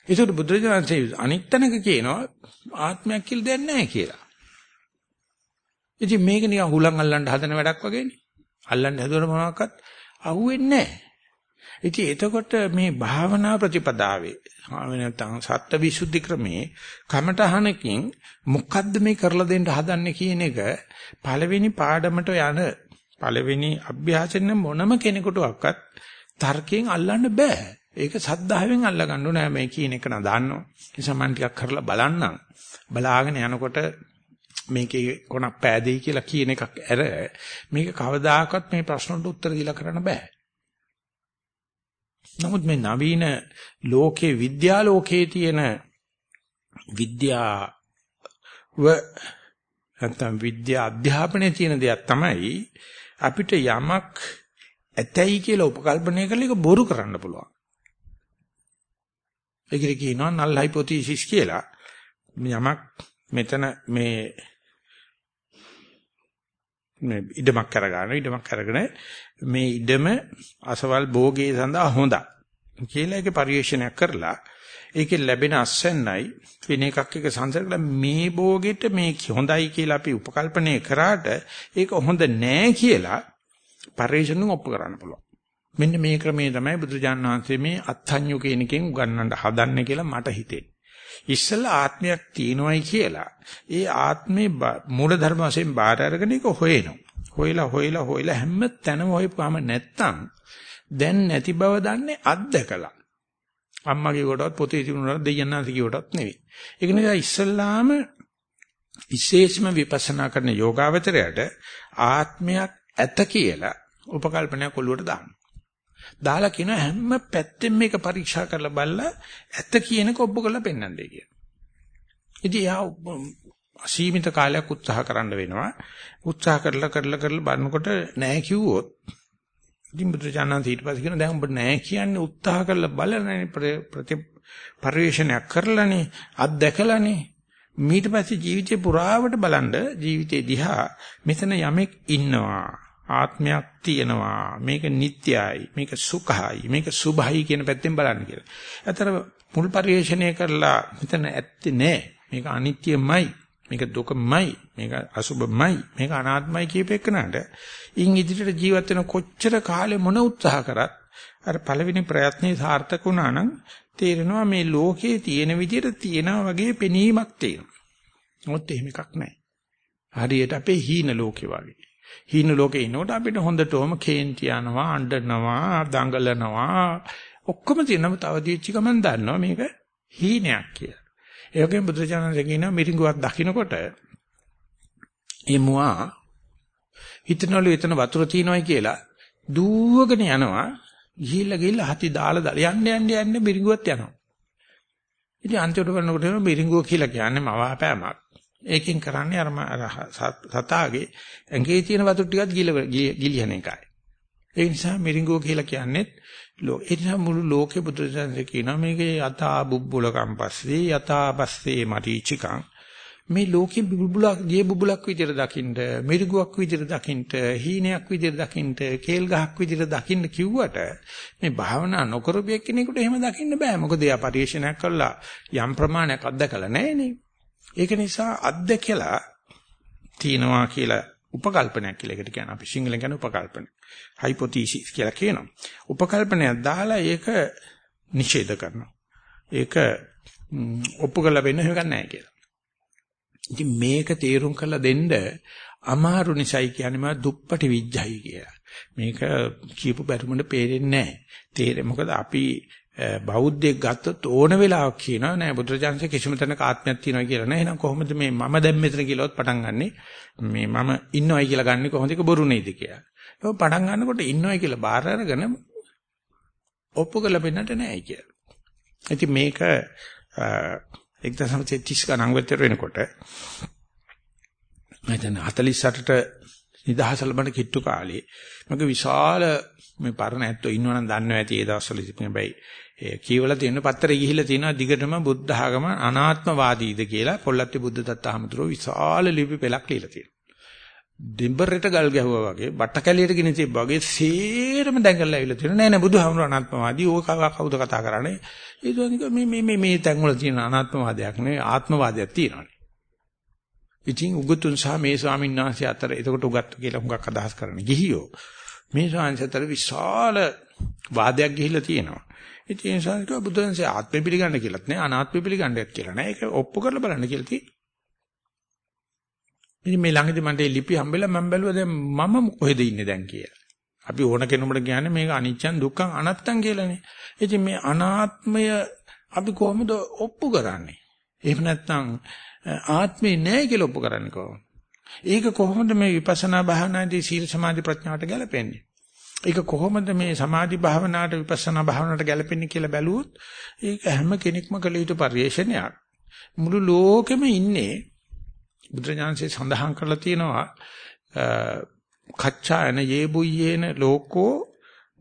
ඒසොට බුදුරජාණන්සේ අනිත් තැනක කියනවා ආත්මයක් කියලා දෙයක් නැහැ කියලා. ඉතින් මේක නිකන් හුලං අල්ලන්න හදන වැඩක් වගේනේ. අල්ලන්න හදුවම මොනවාක්වත් අහුවෙන්නේ නැහැ. ඉතින් එතකොට මේ භාවනා ප්‍රතිපදාවේ නැත්නම් සත්‍ය විසුද්ධි ක්‍රමේ කමඨහනකින් මොකද්ද මේ කරලා දෙන්න හදන්නේ කියන එක පළවෙනි පාඩමට යන පළවෙනි අභ්‍යාසෙන්න මොනම කෙනෙකුටවත් තර්කයෙන් අල්ලන්න බෑ. ඒක සද්ධාවෙන් අල්ල ගන්න ඕනේ මේ කියන එක නා දාන්නවා. නිසා මම ටිකක් කරලා බලන්නම්. බලාගෙන යනකොට මේකේ කොනක් පෑදෙයි කියලා කියන එකක් ඇර මේක කවදාකවත් මේ ප්‍රශ්නට උත්තර දීලා කරන්න බෑ. නමුත් මේ නවීන ලෝකේ විද්‍යා ලෝකේ තියෙන විද්‍යාව නැත්නම් විද්‍යා අධ්‍යාපනයේ තියෙන දෙයක් තමයි අපිට යමක් ඇතයි කියලා උපකල්පනය කරලා ඒක බොරු කරන්න පුළුවන්. ඒකට කියනවා null hypothesis කියලා. යමක් මෙතන මේ මේ ඉඩමක් කරගන්න ඉඩමක් අරගෙන මේ ඉඩම අසවල් භෝගයේ සඳහා හොඳයි කියලා ඒක පරිශ්‍රණයක් කරලා ඒකෙන් ලැබෙන අස්සෙන්යි වෙන එකක් එක සංසර්ගල මේ භෝගෙට මේ හොඳයි කියලා අපි උපකල්පනය කරාට ඒක හොඳ නෑ කියලා පරිශ්‍රණයෙන් ඔප්පු කරන්න පුළුවන් මෙන්න මේ ක්‍රමයේ තමයි බුදුජාණන් වහන්සේ මේ අත්ඤ්ඤු කියන එකෙන් උගන්වන්න හදන්නේ කියලා මට හිතෙන්නේ ඉස්සෙල්ලා ආත්මයක් තියෙනවයි කියලා ඒ ආත්මේ මූල ධර්ම වශයෙන් බාර අරගෙන ඒක හොයනවා. හොයලා හොයලා හොයලා හැම තැනම හොයපුවාම නැත්තම් දැන් නැති බව දන්නේ අත්දකලා. අම්මගේ කොටවත් පොතේ තිබුණාට දෙයයන්ාන්සේ කියවටත් නෙවෙයි. ඒක නිසා ඉස්සෙල්ලාම විශේෂම විපස්සනා කරන යෝගාවචරයට ආත්මයක් ඇත කියලා උපකල්පනයක් ඔළුවට දාන්න. දාලා කියන හැම පැත්තෙම මේක පරීක්ෂා කරලා බලලා ඇත්ත කියනක ඔබ කරලා පෙන්වන්නයි කියන. ඉතින් යා අසීමිත කාලයක් උත්සාහ කරන්න වෙනවා. උත්සාහ කරලා කරලා කරලා බලනකොට නෑ කිව්වොත් ඉතින් බුදුචානන් ඊට පස්සේ කියන දැන් ඔබ නෑ කියන්නේ උත්සාහ කරලා බලලානේ ප්‍රති පරිශ්‍රණයක් කරලානේ අත්දැකලානේ ඊට පස්සේ ජීවිතේ පුරාවට බලන්න ජීවිතේ දිහා මෙතන යමෙක් ඉන්නවා ආත්මයක් තියෙනවා මේක නිට්ටයයි මේක සුඛයි මේක සුභයි කියන පැත්තෙන් බලන්න කියලා. අතර මුල් පරිශ්‍රණය කරලා මෙතන ඇත්තේ නෑ මේක අනිත්‍යමයි මේක දුකමයි මේක අසුභමයි මේක අනාත්මයි කියපෙන්නට ඉන් ඉදිරියට ජීවත් වෙන කොච්චර කාලෙ මොන උත්සාහ කරත් අර පළවෙනි ප්‍රයත්නේ සාර්ථක වුණා නම් තේරෙනවා මේ ලෝකේ තියෙන විදිහට තියෙනා වගේ පෙනීමක් තියෙනවා. මොකද එහෙම එකක් නැහැ. හරියට අපේ හීන ලෝකේ වගේ. හීන ලෝකේ ඉනකොට අපිට හොඳටම කේන්ති යනවා, අඬනවා, දඟලනවා. ඔක්කොම තියෙනම තව දීච්ච ගමන් දන්නවා මේක හීනයක් කියලා. ඒ වගේම බුදුචානන්සේ කියනවා මිරිඟුවක් දකින්නකොට එමුවා හිතනවලු එතන වතුර තියෙනවයි කියලා දුවගෙන යනවා ගිහිල්ලා ගිහිල්ලා හති දාලා දාලා යන්න යන්න යන්න මිරිඟුවත් යනවා. ඉතින් අන්තිමට කරනකොට මිරිඟුව කියලා කියන්නේ මවාපෑමක්. ඒකෙන් කරන්නේ අර සතාගේ ඇඟේ තියෙන වතුර ටිකත් ගිලිහන එකයි. ඒ නිසා මිරිඟුව කියලා කියන්නේ ඒ නිසා මුළු ලෝකේ බුදුරජාණන් කියනවා මේකේ යථා බුබ්බුලකම් පස්සේ යථා පස්සේ මරීචිකං මේ ලෝකේ බුබුලක් දිය බුබුලක් විදිහට දකින්න මිරිඟුවක් විදිහට දකින්න හීනයක් විදිහට දකින්න කේල් ගහක් විදිහට දකින්න කිව්වට මේ භාවනා නොකරපිය කෙනෙකුට එහෙම දකින්න බෑ. මොකද එයා පරිශනාවක් කළා. යම් ප්‍රමාණයක් අත්දකලා නැහැ නේ ඒක නිසා අත්දැකලා තියනවා කියලා උපකල්පනයක් කියලා එකට කියන අපි සිංහලෙන් කියන උපකල්පන. හයිපොතීසිස් කියලා කියනවා. උපකල්පනයක් දාලා ඒක නිෂේධ කරනවා. ඒක ඔප්පු කරලා වෙන්න හේක නැහැ කියලා. ඉතින් මේක තේරුම් කරලා දෙන්න අමාරු නිසයි කියන්නේ මා දුප්පටි විඥයි කියලා. මේක කියපු බැරුමට පේරෙන්නේ නැහැ. තේරෙ මොකද අපි බෞද්ධයෙක් ගත්තොත් ඕන වෙලාවක කියනවා නෑ බුදුරජාණන්සේ කිසිම තැනක ආත්මයක් තියනවා කියලා නෑ එහෙනම් කොහොමද මේ මම දැන් මෙතන කියලාවත් පටන් ගන්නෙ මේ මම ඉන්නවයි කියලා ගන්නෙ කොහොමද ඒක බොරු නේද කියලා. ඒක පටන් ගන්නකොට ඉන්නවයි කියලා බාර අරගෙන ඔප්පු කරලා පෙන්නට නෑයි කියලා. ඉතින් මේක 1930 ගණන් විතර වෙනකොට මම දැන් 48ට නිදහස ලැබෙන කිට්ටු කාලේ මගේ විශාල මේ පරණ ඇත්තෝ ඉන්නවනම් දන්නව ඇති ඒ දවස්වල ඉතින් හැබැයි ඒ කියවලා තියෙන පත්‍රය ගිහිල්ලා තියෙනවා දිගටම බුද්ධ ආගම අනාත්මවාදීද කියලා පොල්ලත්ති බුද්ධ දත්තහමතුරු විශාල ලිපි පෙළක් ලියලා තියෙනවා. දෙඹරට ගල් ගැහුවා වගේ බට්ට කැලියට ගෙන තිබ්බා වගේ සේරම දැඟලලා ඇවිල්ලා තියෙනවා. නෑ නෑ බුදුහාමුදුර අනාත්මවාදී ඕක කවුද කතා කරන්නේ? ඒ කියන්නේ මේ මේ මේ මේ තැන් වල තියෙන අනාත්මවාදයක් නෙවෙයි ආත්මවාදයක් තියෙනවානේ. ඉතින් උගතුන් සහ මේ ස්වාමීන් වහන්සේ අතර එතකොට උගත්තු කියලා හුඟක් අදහස් කරන්නේ ගිහියෝ. මේ ස්වාමීන් අතර විශාල වාදයක් ගිහිල්ලා තියෙනවා. ඉතින් ඒ නිසා කිව්වා බුදුන්සේ ආත්මය පිළිගන්න කියලාත් නෑ අනාත්මය පිළිගන්නත් කියලා නෑ. ඒක ඔප්පු කරලා බලන්න කියලා තියෙනවා. ඉතින් මේ ළඟදී මන්ට මේ ලිපි හම්බෙලා මම බැලුවා දැන් මම කොහෙද ඉන්නේ දැන් කියලා. අපි ඕන කෙනෙකුට කියන්නේ මේක අනිච්චන් දුක්ඛං අනත්තං කියලානේ. ඉතින් මේ අනාත්මය අපි කොහොමද ඔප්පු කරන්නේ? එහෙම නැත්නම් ආත්මේ නැහැ කියලා ඔප්පු කරන්නේ කොහොමද? ඒක කොහොමද මේ විපස්සනා භාවනාදී සීල සමාධි ප්‍රඥාවට ගැලපෙන්නේ? ඒක කොහොමද මේ සමාධි භාවනාවට විපස්සනා භාවනාවට ගැලපෙන්නේ කියලා බැලුවොත් ඒක හැම කෙනෙක්ම කළ යුතු පරිශ්‍රණයක්. මුළු ලෝකෙම ඉන්නේ බුදුරජාන්සේ සඳහන් කරලා තියෙනවා කච්චායන යේබුයේන ලෝකෝ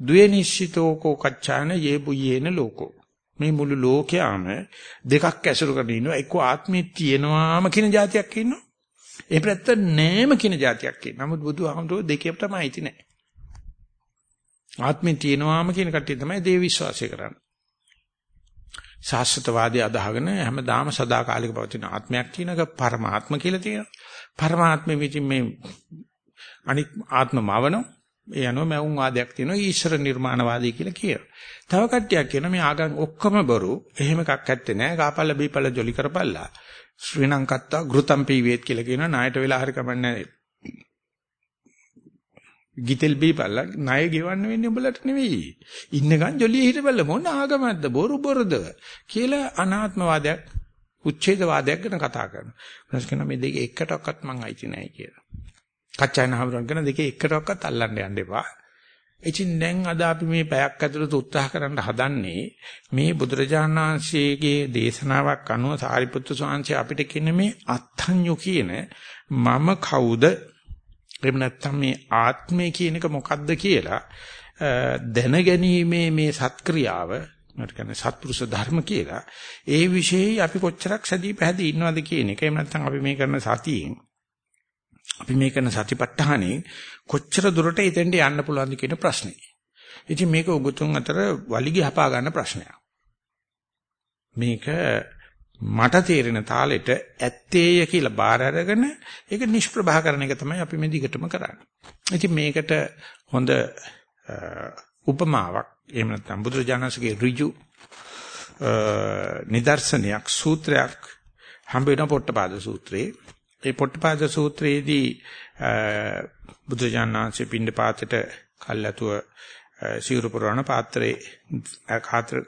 ද්වේනිශ්චිතෝකෝ කච්චායන යේබුයේන ලෝකෝ. මේ මුළු ලෝකයාම දෙකක් ඇසුරු කරගෙන ඉන්නවා. එක්ක ආත්මේ තියෙනවාම කියන જાතියක් ඉන්නවා. ඒ පැත්ත නෑම කියන જાතියක් ඉන්නවා. නමුත් බුදුහාමුදුරුවෝ දෙකේම තමයි ඉති නෑ. ආත්මේ තියෙනවාම කියන කට්ටිය තමයි දේව විශ්වාසය කරන්නේ ශාස්ත්‍රවාදී අදහගෙන හැමදාම සදාකාලික පවතින ආත්මයක් තියෙනක පරමාත්ම කියලා තියෙනවා. පරමාත්මෙ විසින් මේ අනික් ආත්මමවන ඒ අනුව මවුන් වාදයක් තියෙනවා ඊශ්වර නිර්මාණවාදී කියලා කියනවා. තව කට්ටියක් කියනවා මේ ආගම් ඔක්කොම බොරු. එහෙම එකක් ඇත්තේ නැහැ. කාපල්ල බීපල්ල ජොලි කරපල්ලා. ශ්‍රී ලංකත්තා ගෘතම් පීවේත් කියලා කියනවා. ණයට වෙලා හරි කමන්නේ ගිතෙල් බීපල්ලා ණය ගෙවන්න වෙන්නේ උඹලට නෙවෙයි. ඉන්නකන් ජොලිය හිටපල්ල මොන ආගමක්ද බොරු බොරුද කියලා අනාත්මවාදයක් උච්ඡේදවාදයක් ගැන කතා කරනවා. ඊට පස්සේ මේ දෙකේ එකටවත් මං අයිති නැහැ කියලා. කච්චායන හමුරන් කරන දෙකේ එකටවත් අල්ලන්න යන්න එපා. ඉතින් දැන් අද අපි මේ පැයක් ඇතුළත උත්සාහ කරන්න හදන්නේ මේ බුදුරජාණන් වහන්සේගේ දේශනාවක් අනුව සාරිපුත්තු ස්වාමීන් අපිට කියන මේ අත්ඤ්ඤු කියන මම කවුද එහෙම නැත්නම් මේ ආත්මය කියන එක මොකක්ද කියලා දැනගැනීමේ මේ සත්ක්‍රියාව මට කියන්නේ සත්පුරුෂ ධර්ම කියලා ඒ વિશેයි අපි කොච්චරක් සැදී පැහැදී ඉන්නවද කියන එක. එහෙම නැත්නම් අපි මේ කරන සතියෙන් අපි මේ කරන සතිපට්ඨානේ කොච්චර දුරට එතෙන්ට යන්න පුළුවන්ද කියන ප්‍රශ්නේ. ඉතින් මේක උගතුන් අතර වලිගය හපා ගන්න ප්‍රශ්නයක්. මේක මට තේරෙන තාලෙට ඇත්තේය කියලා බාර අරගෙන ඒක නිෂ්ප්‍රභා කරන එක තමයි අපි මේ දිගටම කරන්නේ. ඉතින් මේකට හොඳ උපමාවක් එහෙම නැත්නම් බුදුරජාණන්සේගේ ඍජු නිදර්ශනයක් සූත්‍රයක් හම්බ වෙන පොට්ටපාද සූත්‍රයේ ඒ පොට්ටපාද සූත්‍රයේදී බුදුරජාණන්සේ පින්ඩ පාතේට කල්ැතුව සිවුරු පුරවන පාත්‍රයේ කාත්‍ර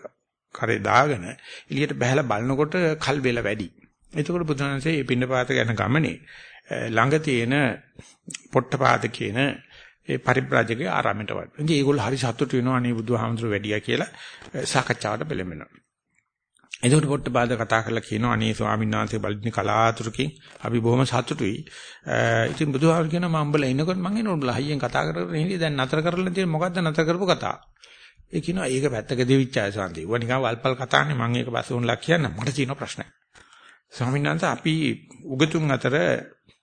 කරේ දාගෙන එළියට බහැලා බලනකොට කල් වේල වැඩි. එතකොට බුදුහන්සේ මේ පින්නපාත ගැන ගමනේ ළඟ තියෙන පොට්ටපාත කියන ඒ පරිබ්‍රාජකගේ ආරාමයට වඩ. ඉතින් ඒගොල්ලෝ හරි සතුටු වෙනවා අනේ බුදුහාමුදුරු වැඩියා කියලා සාකච්ඡාවට පෙළඹෙනවා. එතකොට පොට්ටපාද කතා කරලා කියනවා අනේ ස්වාමීන් වහන්සේ බලන්නේ කලාතුරකින් අපි බොහොම සතුටුයි. ඉතින් බුදුහාමුදුරු කියනවා මම උඹලා ඉන්නකොට මම එනවා උඹලා හයියෙන් කතා කරගෙන ඉන්නේ දැන් නතර කරලා තියෙන මොකද්ද නතර කරපු කතාව. ඒ කියනවා ඒක පැත්තක දෙවිච්ච අය සාන්ති. ඌ නිකන් වල්පල් කතානේ මම ඒක පස්සේ උන්ලා කියන්න මට තියෙන ප්‍රශ්නයක්. ස්වාමීන් වහන්සේ අපි උගතුන් අතර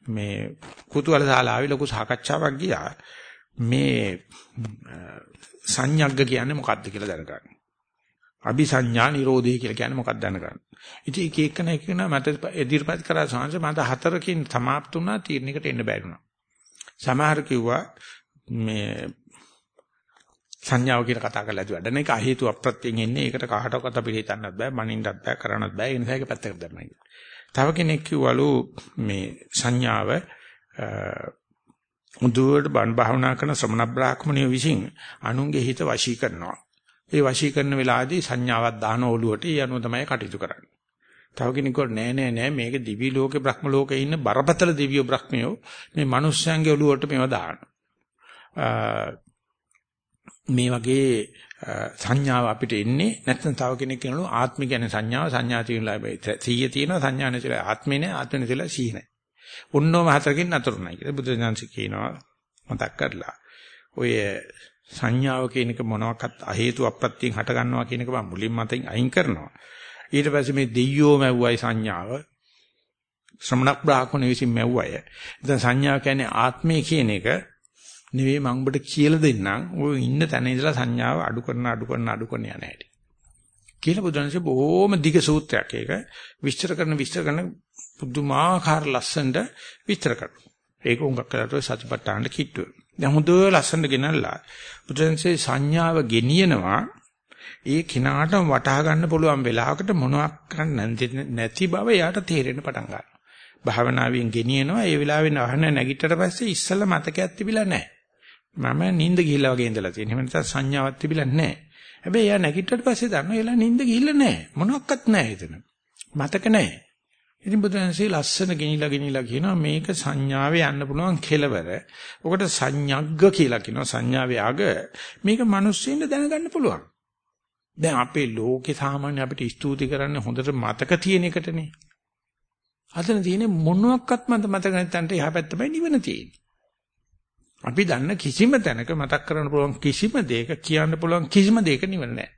මේ කුතුහල ශාලාවේ ලොකු සාකච්ඡාවක් ගියා. මේ සංඥග්ග කියන්නේ මොකක්ද කියලා දැනගන්න. අபிසඤ්ඤා නිරෝධය කියලා කියන්නේ මොකක්ද දැනගන්න. ඉතින් එක එකන එකන මට එදිරිපත් කරා සංස මට හතරකින් සමාප්ත වුණා තීරණයකට එන්න බැරි වුණා. සමහර කිව්වා මේ සංඥාව කියලා කතා කරලා ඇති වැඩ මේක හේතු අප්‍රත්‍යයෙන් එන්නේ. ඒකට කාටවත් අපිට හිතන්නත් බෑ මනින්නත් බෑ කරන්නත් බෑ. ඒ නිසා ඒක පැත්තකට දාන්න තව කෙනෙක් කිව්වලු මේ සංඥාව උදුවට බණ භාවනා කරන ශ්‍රමණ බ්‍රාහ්මණයෝ විසින් අනුන්ගේ හිත වශී කරනවා. ඒ වශී කරන වෙලාවේදී සංඥාවක් දාන ඔළුවට ඒ අනුව තමයි කටයුතු කරන්නේ. තව කෙනෙක් නෑ නෑ නෑ. මේක දිවි ලෝකේ බ්‍රහ්ම ලෝකේ ඉන්න බරපතල දිව්‍ය බ්‍රහ්මයෝ මේ මිනිස්යන්ගේ ඔළුවට මේව දානවා. මේ වගේ සංඥාව අපිට එන්නේ නැත්නම් තව කෙනෙක් කියනවා ආත්ම කියන්නේ සංඥාව සංඥා තියෙනවා සීය තියෙනවා සංඥා නැතිලා ආත්මේ නැහැ ආත්ම නැතිලා සීය නැහැ. ඔන්නෝම හතරකින් අතුරුණයි කියලා බුදුදහම කියනවා මතක් කරලා. ඔය සංඥාව කියන එක මොනවාක්වත් අ හේතු අප්‍රත්‍යයෙන් හට ගන්නවා කියන එක මම මුලින් මතින් අයින් කරනවා. ඊට පස්සේ මේ දෙයියෝ මැව්වයි සංඥාව ශ්‍රමණක් බ්‍රාහ්මණ විසින් මැව්වය. දැන් සංඥාව කියන්නේ ආත්මය කියන එක නෙවෙයි මම ඔබට කියලා දෙන්නම්. ඔය ඉන්න තැන ඉඳලා සංඥාව අඩු කරන අඩු කරන අඩු කරන යන හැටි. කියලා බුදුන්සේ බොහොම දිග සූත්‍රයක් ඒක විස්තර කරන විස්තර කරන පුදුමාකාර ලස්සනට විස්තර කරනවා. ඒක උඟක් කරලා සතිපට්ඨානට කිට්ටුව. දැන් හොඳ ලස්සනට ගෙනල්ලා බුදුන්සේ සංඥාව ගෙනියනවා ඒ කිනාටම වටහා ගන්න පුළුවන් වෙලාවකට මොනවක් කරන්න නැති බව එයාට තේරෙන්න පටන් ගන්නවා. භාවනාවෙන් ගෙනියනවා ඒ වෙලාවෙ අහන නැගිටට පස්සේ ඉස්සෙල්ලා මතකයක් තිබිලා නැහැ. මම නිින්ද ගිහිල්ලා වගේ ඉඳලා තියෙන. එහෙම නැත්නම් සංඥාවක් තිබිලා නැහැ. හැබැයි එයා නැගිට්ටට පස්සේ දන්නවා එලා නිින්ද ගිහිල්ලා නැහැ. මොනවත් නැහැ එතන. මතක නැහැ. ඉතින් බුදුන්සේ ලස්සන ගෙනිලා ගෙනිලා කියනවා මේක සංඥාවේ යන්න පුළුවන් කෙලවර. ඔකට සංඥග්ග කියලා කියනවා සංඥාවේ අග. මේක මිනිස්සුන්ට දැනගන්න පුළුවන්. දැන් අපේ ලෝකේ සාමාන්‍ය අපිට ස්තුති කරන්න හොඳට මතක තියෙන එකටනේ. අතන තියෙන්නේ මොනවත් මතක නැත්නම් එහා පැත්තමයි නිවන තියෙන්නේ. අපි දන්න කිසිම තැනක මතක් කරන්න පුළුවන් කිසිම දෙයක කියන්න පුළුවන් කිසිම දෙයක නිවන නැහැ.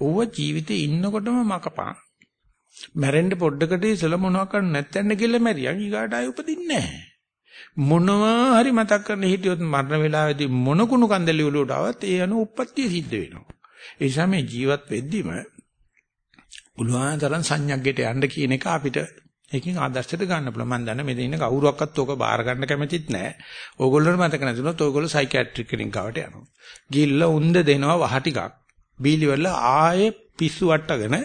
ඕව ජීවිතේ ඉන්නකොටම මකපන්. මැරෙන්න පොඩ්ඩකට ඉසල මොනවා කරන්න නැත්නම් කියලා මැරියන් ඊගාට ආයෙ උපදින්නේ නැහැ. මොනවා හරි මතක් කරන්න හිටියොත් මරණ වේලාවේදී මොන කුණු කන්දලි වලට આવත් ඒ අනු උප්පත්තිය සිද්ධ වෙනවා. ඒ නිසා මේ ජීවත් වෙද්දිම පුළුවන් තරම් සංඥාග්ගයට යන්න කියන එක අපිට ඒකෙන් ආදර්ශයට ගන්න පුළුවන්. මම දන්නේ මෙතන ඉන්න කවුරුවක්වත් ඕක බාර ගන්න කැමතිත් නැහැ. ඕගොල්ලෝට මතක නැතුනොත් ඕගොල්ලෝ සයිකියාට්‍රික් කෙනෙක් ගාවට යනවා. ගිහිල්ලා උන්ද දෙනවා වහ ටිකක්. බීලි වල ආයේ පිස්සු වට්ටගෙන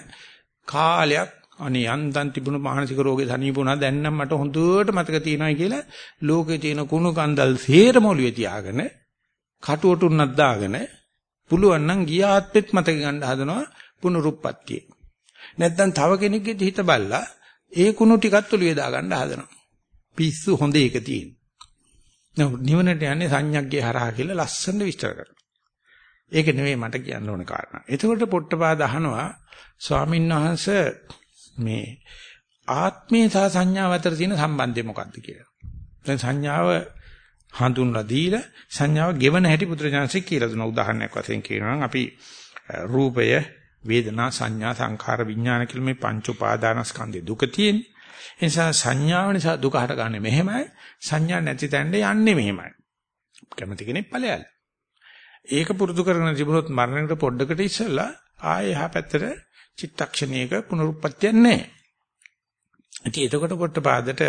කාලයක් අනේ යන්තම් තිබුණු මානසික රෝගේ සනීපුණා දැන් නම් මට හොඳට මතක තියෙනවා කියලා ලෝකේ තියෙන කුණු කන්දල් සේරම ඔළුවේ තියාගෙන කටුවටුන්නක් දාගෙන පුළුවන් නම් ගියාත්ෙත් මතක ගන්න හදනවා පුනරුත්පත්තිය. නැත්නම් තව කෙනෙක්ගේ හිත බල්ලා ඒ කුණු ටිකත් ඔළුවේ දා ගන්න හදනවා. පිස්සු හොඳ එක තියෙන. නිවනට යන්නේ සංඥග්ගේ හරහා කියලා ලස්සන විස්තර කරනවා. ඒක නෙවෙයි මට කියන්න ඕන කාරණා. එතකොට පොට්ටපාද අහනවා ස්වාමීන් වහන්සේ මේ ආත්මේ සහ සංඥාව අතර තියෙන සම්බන්ධය මොකක්ද කියලා. දැන් සංඥාව හඳුන්ලා දීලා සංඥාව ගෙවන හැටි පුත්‍රජානසික කියලා දුන උදාහරණයක් වශයෙන් කියනවා නම් අපි රූපය වේදනා සංඥා සංඛාර විඥාන කියලා මේ පංච උපාදානස්කන්ධේ දුක තියෙන්නේ. ඒ නිසා සංඥාව නිසා දුක හටගන්නේ මෙහෙමයි සංඥා නැති තැනට යන්නේ මෙහෙමයි. කැමති කෙනෙක් ඵලයල්. ඒක පුරුදු කරගෙන තිබුණොත් මරණයට පොඩ්ඩකට ඉස්සෙල්ලා ආයෙ එහා පැත්තට චිත්තක්ෂණයක පුනරුත්පත්තියක් නැහැ. ඉතින් එතකොට පොට්ටපාදට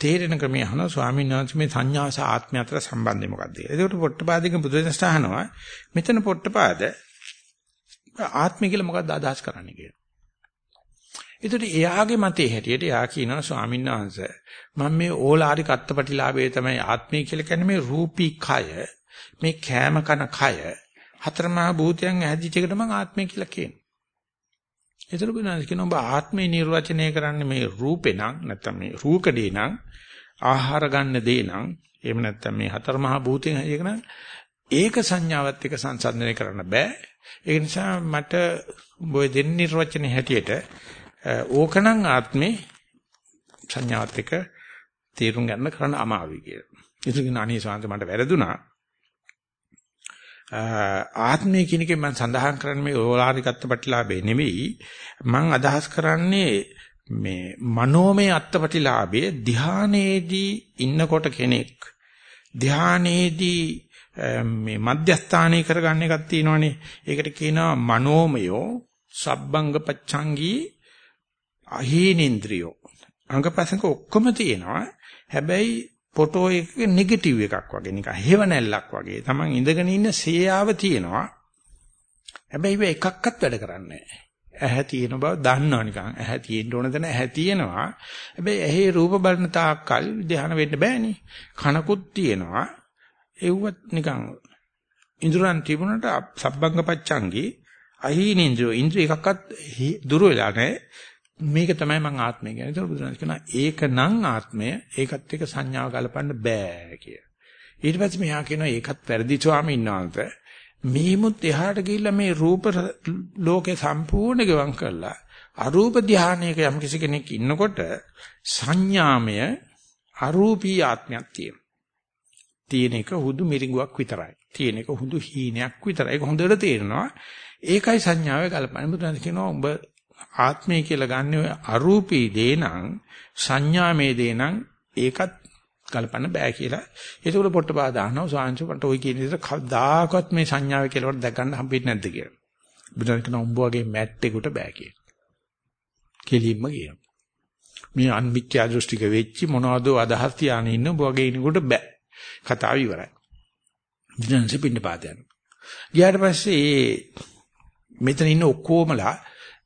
තේරෙන ක්‍රමය අහනවා ස්වාමීන් වහන්සේ මේ සංඥා සහ ආත්මය අතර සම්බන්ධය මොකක්ද කියලා. එතකොට පොට්ටපාදික බුදුදහම අහනවා මෙතන පොට්ටපාද ආත්මය කියලා මොකක්ද අදහස් කරන්නේ කියලා. ඒතට එයාගේ මතේ හැටියට එයා කියනවා ස්වාමීන් වහන්සේ මම මේ ඕලාරික අත්පටිලාභයේ තමයි ආත්මය කියලා කියන්නේ මේ රූපී කය මේ කෑම කන කය හතරමහා භූතයන් ඇහැදිච්ච එකට මම ආත්මය කියලා කියනවා. ඒතර බුදුනාස් කියනවා ඔබ ආත්මේ නිර්වචනය කරන්නේ මේ රූපේ නම් නැත්නම් මේ රූකඩේ නම් ආහාර ගන්න දේ නම් එහෙම නැත්නම් මේ හතර මහා භූතෙන් ඒක නම් ඒක සංඥාවත් එක්ක සංසන්දනය කරන්න බෑ. ඒ නිසා මට ඔය දෙන්න නිර්වචනයේ හැටියට ඕකනම් ආත්මේ සංඥාවත් එක්ක තේරුම් ගන්න කරන්න අමාරුයි කියලා. ඒක කියන අනේ සාන්ත මට වැරදුනා. ආත්මය කියන එකෙන් මම සඳහන් කරන්නේ මේ ඕලාරිකත්ව ප්‍රතිලාභේ නෙවෙයි මම අදහස් කරන්නේ මේ මනෝමය අත්පටිලාභයේ ධානයේදී ඉන්නකොට කෙනෙක් ධානයේදී මේ මධ්‍යස්ථානීය කරගන්න එකක් තියෙනවනේ ඒකට කියනවා මනෝමයෝ සබ්බංග පච්ඡංගී අහීනේන්ද්‍රියෝ අංගපසංග ඔක්කොම තියෙනවා හැබැයි ෆොටෝ එකක නෙගටිව් එකක් වගේ නිකන් හේවණැල්ලක් වගේ. Taman ඉඳගෙන ඉන්න සේයාව තියෙනවා. හැබැයි ඒක එකක්වත් වැඩ කරන්නේ නැහැ. ඇහැ තියෙන බව දන්නවා නිකන්. ඇහැ තියෙන්න ඕන තැන ඇහැ තියෙනවා. හැබැයි ඇහි රූප බලන තාක්කල් ධ්‍යාන වෙන්න බෑනේ. කනකුත් තියෙනවා. ඒවත් නිකන් ඉන්ද්‍රයන් තිබුණට සබ්බංග පච්චංගී අහීනින්ද්‍රිය ඉන්ද්‍රිය එකක්වත් දුර වෙලා නැහැ. මේක තමයි මං ආත්මය කියන්නේ. ඒක බුදුරජාණන් කියනවා ඒකනම් ආත්මය ඒකත් එක්ක සංඥාව ගලපන්න බෑ කිය. ඊට පස්සේ මෙහා කියනවා ඒකත් වැරදි ස්වාමීන් වහන්සේ. මේමුත් එහාට ගිහිල්ලා මේ රූප ලෝකේ සම්පූර්ණ ගෙවම් කරලා අරූප ධානයක යම් කිසි කෙනෙක් ඉන්නකොට සංඥාමය අරූපී ආත්මයක් තියෙනවා. තියෙන එක හුදු මිරිඟුවක් විතරයි. තියෙන එක හුදු හීනයක් විතරයි. ඒක හොඳට තේරෙනවා. ඒකයි සංඥාවේ කල්පනා. බුදුන් කියනවා උඹ ආත්මය කියලා ගන්න ඔය අරූපී දේ නම් සංඥාමේ දේ නම් ඒකත් කල්පන්න බෑ කියලා. ඒකවල පොට්ටපා දානවා සාංශ පට ඔය කියන විදිහට කවදාකවත් මේ සංඥාව කියලා වට දැක් ගන්න හම්බෙන්නේ නැද්ද කියලා. බුදුන් කියන උඹ වගේ මැට්ටෙකුට බෑ කියලා. කෙලින්ම කියනවා. මේ අන්මිත්‍යා දෘෂ්ටික වෙච්චි මොනවද අදහස් තියාගෙන ඉන්න උඹ වගේ ඉනකොට බෑ. කතාව ඉවරයි. බුදුන් සිපින්න පාත යනවා. ගියාට පස්සේ මෙතන ඉන්න ඔක්කොමලා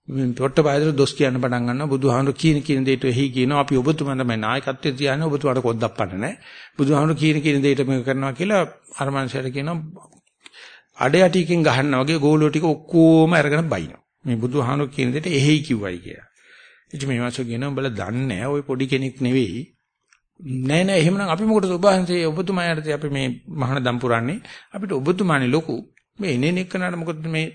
පොට්ටපායතර දොස් කියන්න පටන් ගන්නවා. බුදුහාමුදුරු කියන කියන දෙයට එහි කියනවා. අපි ඔබතුමා තමයි නායකත්වයේ තියන්නේ. ඔබතුමාට කොද්දක් පන්න නැහැ. බුදුහාමුදුරු කියන කියන දෙයට මේක කරනවා කියලා අර මනුස්සයාට කියනවා. අඩ යටිකින් ගහනවා වගේ ගෝලෝ ටික ඔක්කොම අරගෙන බයිනවා. මේ බුදුහාමුදුරු කියන දෙයට එහි කිව්වයි කියලා. ඉතින් මේ මාසෝ කියනවා උඹලා දන්නේ නැහැ. ඔය පොඩි කෙනෙක් නෙවෙයි. නෑ නෑ එහෙමනම් අපි මොකටද ඔබ වහන්සේ ඔබතුමාට අපි මේ මහාන දම් පුරන්නේ අපිට ඔබතුමානේ ලොකු මේ එනේ නෙකනට මොකද මේ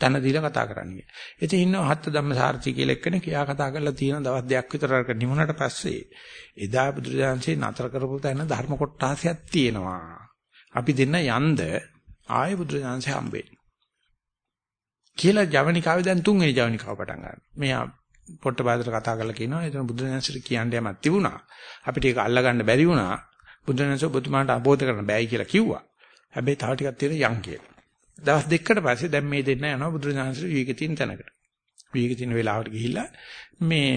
තන දීලා කතා කරන්නේ. ඉතින් ඉන්නවා හත් ධම්මසාරති කියලා එක්කෙනෙක් එයා කතා කරලා තියෙන දවස් දෙකක් විතර අරක නිමුණට පස්සේ එදා බුදුරජාන්සේ නතර කරපු තැන ධර්ම කොටාසයක් තියෙනවා. අපි දෙන්න යන්ද ආයෙ බුදුරජාන්සේ හම්බෙන්නේ. කියලා ජවනිකාවේ දැන් තුන්වෙනි ජවනිකාව පටන් ගන්නවා. මෙයා පොට්ටපාදට කතා කරලා කියනවා එතන බුදුරජාන්සේට කියන්න යමක් තිබුණා. අපිට ඒක අල්ලගන්න බැරි වුණා. බුදුරජාන්සේ ඔබතුමාට අබෝධ කරන්න බෑයි කියලා කිව්වා. හැබැයි තව ටිකක් තියෙන යන් කියලා. දවස් දෙකකට පස්සේ දැන් මේ දෙන්න යනවා බුදුරජාණන්සේ විවේක තියෙන තැනකට. විවේක තියෙන වෙලාවට ගිහිල්ලා මේ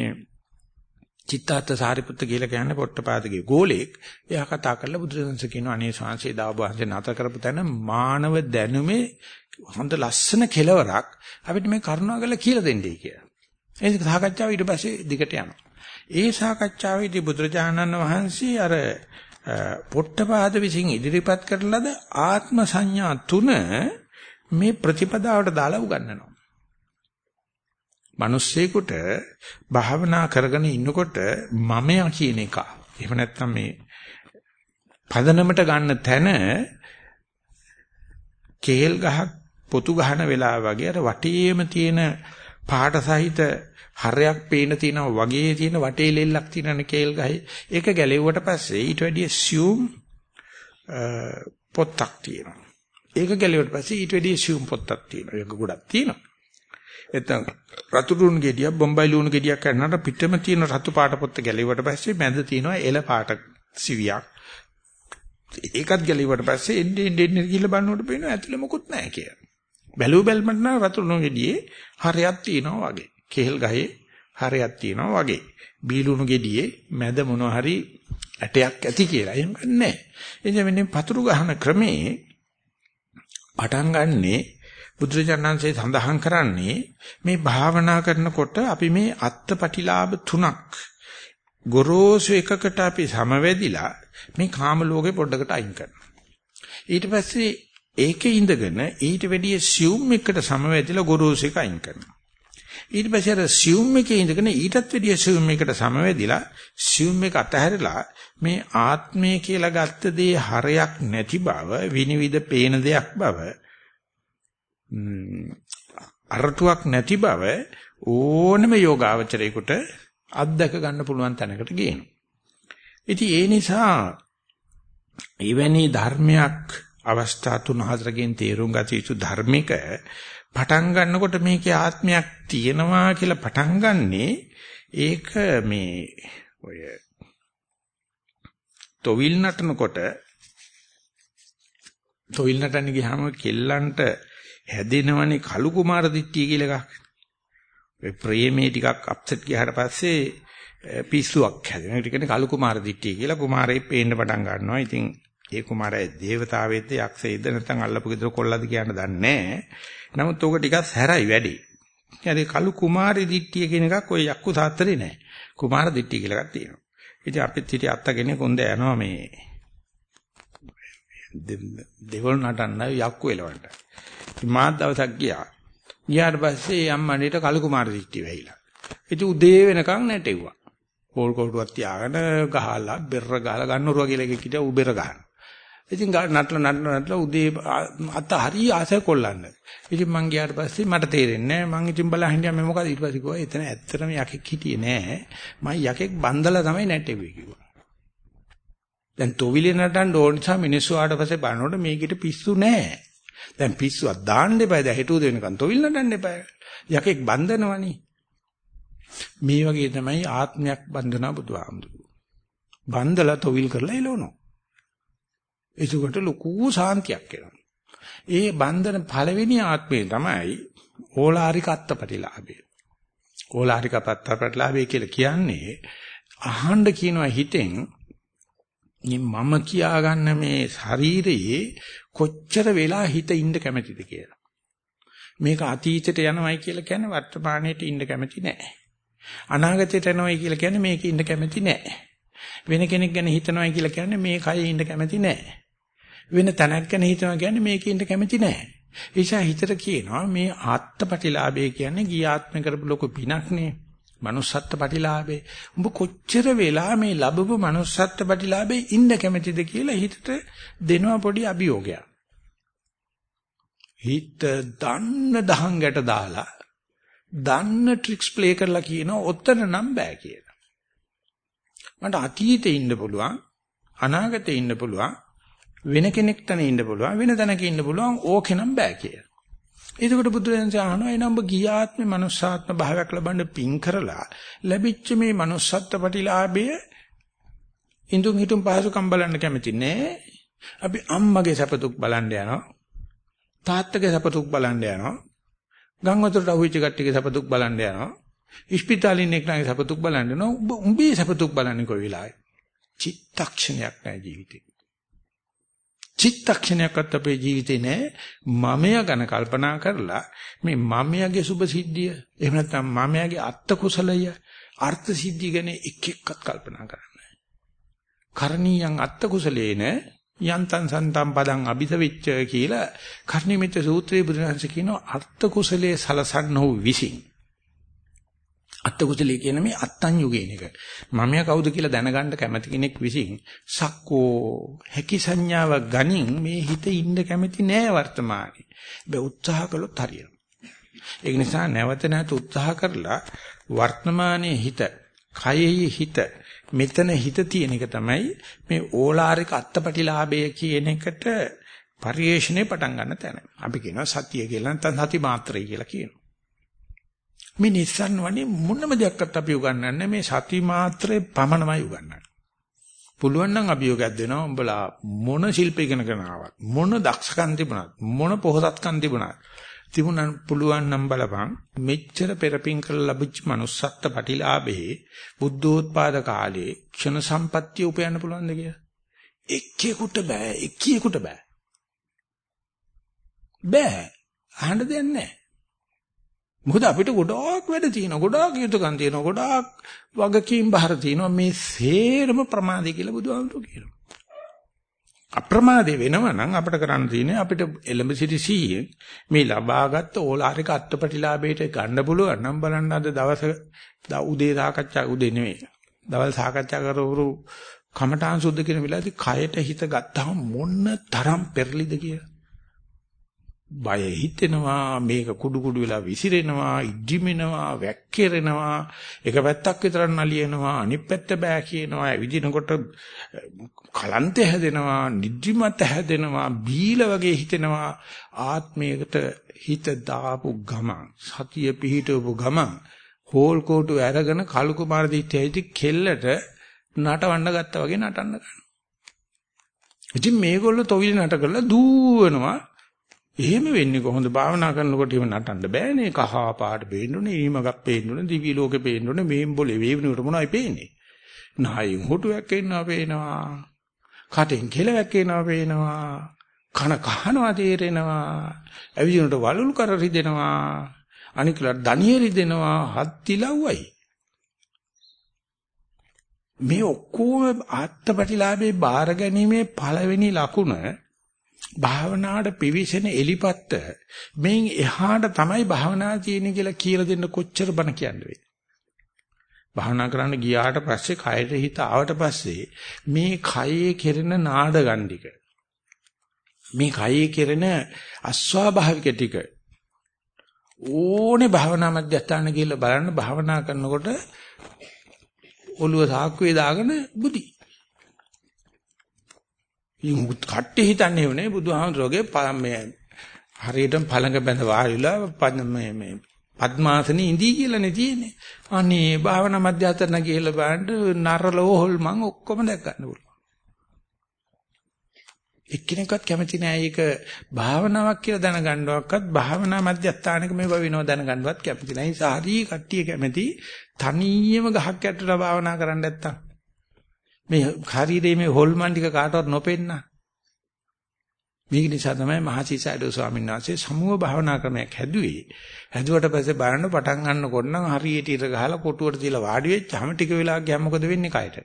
චිත්තාත්ථ සාරිපුත්ත කියලා කියන්නේ පොට්ටපාදගේ ගෝලෙක්. එයා කතා කරලා බුදුරජාණන්සේ කියනවා අනේ ශාන්සේ දාවබහන්සේ නැත කරපු තැන මානව දැනුමේ හොඳ ලස්සන කෙලවරක් අපිට මේ කරුණා කරලා කියලා දෙන්නයි කියලා. ඒක සාකච්ඡාව ඊට පස්සේ දිගට යනවා. ඒ සාකච්ඡාවේදී බුදුරජාණන් වහන්සේ අර පොට්ටපාද විසින් ඉදිරිපත් කරලද ආත්ම සංඥා තුන මේ ප්‍රතිපදාවට දාලා උගන්වනවා. මිනිස්සෙකුට භාවනා කරගෙන ඉන්නකොට මමයා කියන එක. එහෙම නැත්නම් මේ පදනමට ගන්න තැන කේල් ගහක් පොතු ගහන වෙලාව වගේ අර වටේම තියෙන පාට සහිත හරයක් පේන තියෙනවා වගේ තියෙන වටේ ලෙල්ලක් තියෙනනේ කේල් ගහේ ඒක ගැලෙව්වට පස්සේ ඊට වැඩිය සියුම් පොත්තක් තියෙනවා ඒක ගැලෙවට පස්සේ ඊට වැඩි assume පොත්තක් තියෙනවා. ඒක ගොඩක් තියෙනවා. එතන රතු ලුණු ගෙඩියක් බොම්බයි ලුණු ගෙඩියක් කරනකොට පිටම තියෙන රතු පාට පොත්ත ගැලෙවට පස්සේ මැද තියෙනවා එල පාට සිවියක්. ඒකත් ගැලෙවට පස්සේ එන්නේ එන්නේ කියලා බලනකොට පේනවා ඇතුලේ මොකුත් නැහැ කියලා. බැලුව බැලමට නම් රතු ලුණු ගෙඩියේ හරයක් තියෙනවා වගේ. කෙහෙල් ගහේ හරයක් තියෙනවා වගේ. බීලුණු ගෙඩියේ මැද මොනවා හරි ඇටයක් ඇති කියලා. එහෙම නැහැ. එනිසා මෙන්න පතුරු ගහන ක්‍රමේ පටන් ගන්නෙ බුදුරජාණන්සේ සඳහන් කරන්නේ මේ භාවනා කරනකොට අපි මේ අත්පටිලාභ තුනක් ගොරෝසු එකකට අපි සමවැදිලා මේ කාම ලෝකේ පොඩ්ඩකට අයින් කරනවා. ඊට පස්සේ ඒකේ ඉඳගෙන ඊට වැඩිය සියුම් එකට සමවැදිලා ගොරෝසු එක අයින් කරනවා. ඊට පස්සේ අර සියුම් එකේ ඉඳගෙන ඊටත් වැඩිය සියුම් එකට සමවැදිලා සියුම් එක අතහැරලා මේ ආත්මය කියලා ගත්ත දේ හරයක් නැති බව විනිවිද පේන දෙයක් බව අරටුවක් නැති බව ඕනම යෝගාවචරයකට අත්දක ගන්න පුළුවන් තැනකට ගේනවා. ඉතින් ඒ නිසා එවැනි ධර්මයක් අවස්ථා තුන හතරකින් තේරුම් ගත යුතු ධර්මික පටන් ගන්නකොට මේකේ ආත්මයක් තියෙනවා කියලා පටන් ගන්නෙ ඒක මේ ඔය තොවිල් නටනකොට තොවිල් නටන්න ගියාම කෙල්ලන්ට හැදෙනවනේ කලු කුමාර දිට්ටිය කියලා එකක්. ඒ ප්‍රේමේ ටිකක් අප්සෙට් ගියාට පස්සේ පිස්සුවක් හැදෙනවා. ඒක කියන්නේ කලු කුමාර දිට්ටිය කියලා කුමාරයෙක් පේන්න පටන් ගන්නවා. ඉතින් ඒ කුමාරයා දේවතාවෙද්ද යක්ෂයෙක්ද නැත්නම් අල්ලපු ගෙදර කොල්ලද කියන්න දන්නේ නැහැ. නමුත් ඕක ටිකක් හැරයි වැඩි. يعني කලු කුමාරි දිට්ටිය කියන එකක් ওই යක්කු සාත්‍රේ නැහැ. කුමාර දිට්ටිය කියලා එකක් තියෙනවා. ඉතින් අපිත් හිටිය අත්තගෙන කොන්ද යනවා මේ දෙවල් නටන්න යක්කු එලවන්න. ඉතින් මාත් දවසක් ගියා. ගියාට පස්සේ අම්මණේට කලු කුමාර දිට්ටිය වෙයිලා. ඉතින් උදේ වෙනකන් නැටෙව්වා. පෝල් කොටුවක් තියාගෙන ගහලා බෙර ගහලා ගන්නරුවා කියලා එකෙක් හිටියා ඌ බෙර ගහන. ඉතින් නටලා නටලා නටලා උදේ අත හරි ආසය කොල්ලන්න. ඉතින් මං ගියාට පස්සේ මට තේරෙන්නේ නැහැ. මං ඉතින් බලන් හිටියා මේ මොකද ඊට පස්සේ කිව්වා එතන ඇත්තටම යකෙක් හිටියේ නැහැ. මං යකෙක් බන්දලා තමයි නැටෙව්වේ කිව්වා. දැන් තොවිලේ නටන්න ඕන නිසා මිනිස්සු ආවට පස්සේ බලනකොට මේකිට පිස්සු නැහැ. දැන් පිස්සුවක් දාන්න එපා. දැන් හිතුව දෙනකන් තොවිල් නටන්න එපා. යකෙක් බන්දනවනේ. මේ වගේ තමයි ආත්මයක් බන්ධනා බුදුහාමුදුරුවෝ. බන්දලා තොවිල් කරලා එළවනවා. එසකට ලොකු සාන්තියක් එනවා. ඒ බන්ධන පළවෙනි ආත්මේ තමයි ඕලාරික අත්පටිලාභය. ඕලාරික අත්පටිලාභය කියලා කියන්නේ අහන්න කියනවා හිතෙන් මම කියාගන්න මේ ශරීරයේ කොච්චර වෙලා හිත ඉන්න කැමතිද කියලා. මේක අතීතයට යනවයි කියලා කියන්නේ වර්තමානයේට ඉන්න කැමති නැහැ. අනාගතයට යනවයි කියලා කියන්නේ මේකේ ඉන්න කැමති නැහැ. වෙන කෙනෙක් ගැන හිතනවයි කියලා කියන්නේ මේ කයේ ඉන්න කැමති නැහැ. වෙන තැනක් ගැන හිතනවා කියන්නේ මේකේ ඉන්න කැමති නැහැ. ඒ නිසා හිතට කියනවා මේ ආත්මපටිලාභය කියන්නේ ගිය ආත්ම කරපු ලොකු පිනක්නේ. manussත්ත්ව ප්‍රතිලාභේ. උඹ කොච්චර වෙලා මේ ලැබපු manussත්ත්ව ප්‍රතිලාභේ ඉන්න කැමතිද කියලා හිතට දෙනවා පොඩි අභියෝගයක්. හිත දන්න දහංගට දාලා දන්න ට්‍රික්ස් ප්ලේ කරලා කියනවා ඔතන නම් බෑ කියලා. මට අතීතේ ඉන්න පුළුවන් අනාගතේ ඉන්න පුළුවන් වෙන කෙනෙක් තන ඉන්න පුළුවන් වෙන තැනක ඉන්න පුළුවන් ඕකේ නම් බෑ කියලා. එතකොට බුදුරජාණන් අහනවා එනම් ඔබ ගියාත්මේ manussාත්ම භාවයක් ලබන්න පින් කරලා ලැබිච්ච මේ manussත්ත්ව ප්‍රතිලාභය ඉඳුන් හිටුන් පහසුකම් බලන්න කැමති නෑ. අපි අම්මගේ සැපතුක් බලන්න යනවා. තාත්තගේ සැපතුක් බලන්න යනවා. ගම් වතුරට අහුවෙච්ච කට්ටියගේ සැපතුක් බලන්න යනවා. ඉස්පිතාලින් එක්කගේ සැපතුක් බලන්න යනවා. උඹ උඹේ සැපතුක් බලන්නේ කොයි වෙලාවේ? චිත්තක්ෂණයක් නෑ ජීවිතේ. චිත්තක්ෂණයක්වත් අපේ ජීවිතේ නෑ. මමය ගැන කල්පනා කරලා මේ මමයාගේ සුභ සිද්ධිය එහෙම නැත්නම් මමයාගේ අත්ත කුසලය අර්ථ සිද්ධිය ගැන එක එක්කත් කල්පනා කරන්නේ කරණීයන් අත්ත කුසලේන යන්තං සන්තම් පදං අபிසවිච්ච කියලා කර්ණිමිත සූත්‍රයේ බුදුරජාණන් කියනවා අර්ථ කුසලයේ සලසන්න වූ විසින්. අත්කුසලී කියන මේ අත්තන් යුගේන එක. මමයා කවුද කියලා දැනගන්න කැමති කෙනෙක් විසින් සක්කෝ හැකි සංඥාව ගනින් මේ හිත ඉන්න කැමති නෑ වර්තමානයේ. බෑ උත්සාහ කළොත් හරියනවා. ඒ නිසා නැවත නැවත උත්සාහ කරලා වර්තමානයේ හිත, කයෙහි හිත, මෙතන හිත තියෙන එක තමයි මේ ඕලාරික අත්පටිලාභය කියන එකට පරිේශණය පටන් ගන්න තැන. අපි කියනවා සතිය කියලා නැත්නම් සති මාත්‍රය කියලා කියනවා. මේ නිස්සන් වනේ මොනම දෙයක්වත් අපි උගන්වන්නේ මේ සති මාත්‍රේ පමණමයි උගන්වන්නේ. පුළුවන් නම් අභියෝගයක් දෙනවා. උඹලා මොන ශිල්ප ඉගෙනගෙන ආවත් මොන දක්ෂකම් තිබුණත් මොන පොහසත්කම් තිබුණත් තිබුණා පුළුවන් නම් බලපන් මෙච්චර පෙරපින් කරලා ලැබිච්ච manussත්ත්ව ප්‍රතිලාභේ බුද්ධෝත්පාද කාලේ ක්ෂණ සම්පත්තිය උපයන්න පුළුවන්ද කියලා? එක්කෙකුට බෑ. එක්කියෙකුට බෑ. බෑ. අහන්න දෙයක් නැහැ. මොකද අපිට ගොඩාක් වැඩ තියෙනවා ගොඩාක් යුතුයකම් තියෙනවා ගොඩාක් වගකීම් බහර තියෙනවා. මේ සේරම ප්‍රමාදේ කියලා බුදුහාමුදුරුවෝ කියනවා. අප්‍රමාදේ වෙනවා නම් අපිට කරන්න තියෙන්නේ අපිට එලඹ සිටි සීයෙන් මේ ලබාගත් ඕලාරික අත්පටිලාභයට ගන්න පුළුවන් නම් බලන්න අද දවස උදේ සාකච්ඡා උදේ නෙමෙයි දවල් සාකච්ඡා කරවරු කමඨාන් සුද්ධ කියන වෙලාවේදී කයට හිත ගත්තාම මොන්න තරම් පෙරලිද කියලා. බය හිතෙනවා මේක කුඩු කුඩු වෙලා විසිරෙනවා ඉද්දිමෙනවා වැක්කිරෙනවා. එක පැත්තක් විතර නලියනවා අනිත් පැත්ත බෑ කියනවා. ඇවිදිනකොට කලන්තය හැදෙනවා නිද්දිමත හැදෙනවා බීල වගේ හිතෙනවා. ආත්මයකට හිත දාපු ගමන් සතිය පිහිටවපු ගමන් හෝල් කෝටු අරගෙන කලු කුමාර දිත්තේදී කෙල්ලට නටවන්න ගත්තා වගේ නටන්න ගන්නවා. ඉතින් මේගොල්ලෝ තොවිලි නට කරලා දූවනවා. එහෙම වෙන්නේ කොහොමද? භාවනා කරනකොට එහෙම නටන්න බෑනේ. කහ පාට පේන්න ඕනේ ඊමගක් පේන්න ඕනේ දිවි ලෝකේ පේන්න ඕනේ මේන් බොලේ වේවිනුට මොනවයි පේන්නේ? නායින් හොටුවක් එන්නවා පේනවා. කටෙන් කෙලවක් එනවා පේනවා. කන කහනවා තේරෙනවා. ඇවිදිනකොට වලලු කර රිදෙනවා. අනිකලට දණිය රිදෙනවා. හත්තිලව්වයි මේ ඔක්කොම ආත්මපටිලාභේ බාර ගැනීමේ පළවෙනි ලකුණ භාවනාවට පිවිසෙන එලිපත්ත මෙන් එහාට තමයි භාවනා තියෙන්නේ කියලා කියලා දෙන්න කොච්චර බණ කියන්නේ. භාවනා කරන්න ගියාට පස්සේ කයට හිත ආවට පස්සේ මේ කයේ කෙරෙන නාඩගම් ටික මේ කයේ කෙරෙන අස්වාභාවික ටික ඕනේ භාවනා මධ්‍යස්ථාන කියලා බලන්න භාවනා කරනකොට ඔළුව සාක්කුවේ දාගෙන බුදි ඉතින් කට්ටි හිතන්නේ උනේ බුදුහාමුදුරගේ මේ හරියටම පළඟ බැඳ වාරිලා මේ මේ පద్මාසනේ ඉඳී කියලානේ තියෙන්නේ. අනේ භාවනා මධ්‍යස්ථාන කියලා බලන්න නරලෝ හොල්මන් ඔක්කොම දැක් ගන්න පුළුවන්. එක්කෙනෙක්වත් කැමති නෑ ඒක භාවනාවක් කියලා දැනගන්නවක්වත් භාවනා මධ්‍යස්ථානක මේව වෙනව දැනගන්නවත් කැමති නෑ. ඒ නිසා හරි කට්ටිය කැමති තනියම ගහක් යටට භාවනා කරන්න නැත්තම්. මේ ශරීරයේ මේ හොල්මන් ටික කාටවත් නොපෙන්න. මේක නිසා තමයි මහසිසයිඩෝ ස්වාමීන් වහන්සේ සමුහ භාවනා ක්‍රමයක් හැදුවේ. හැදුවට පස්සේ බලන්න පටන් ගන්නකොට නම් හරියට ඉර ගහලා කොටුවට තියලා වාඩි වෙච්චාම ටික වෙලාවක් ගියාම මොකද වෙන්නේ කයට?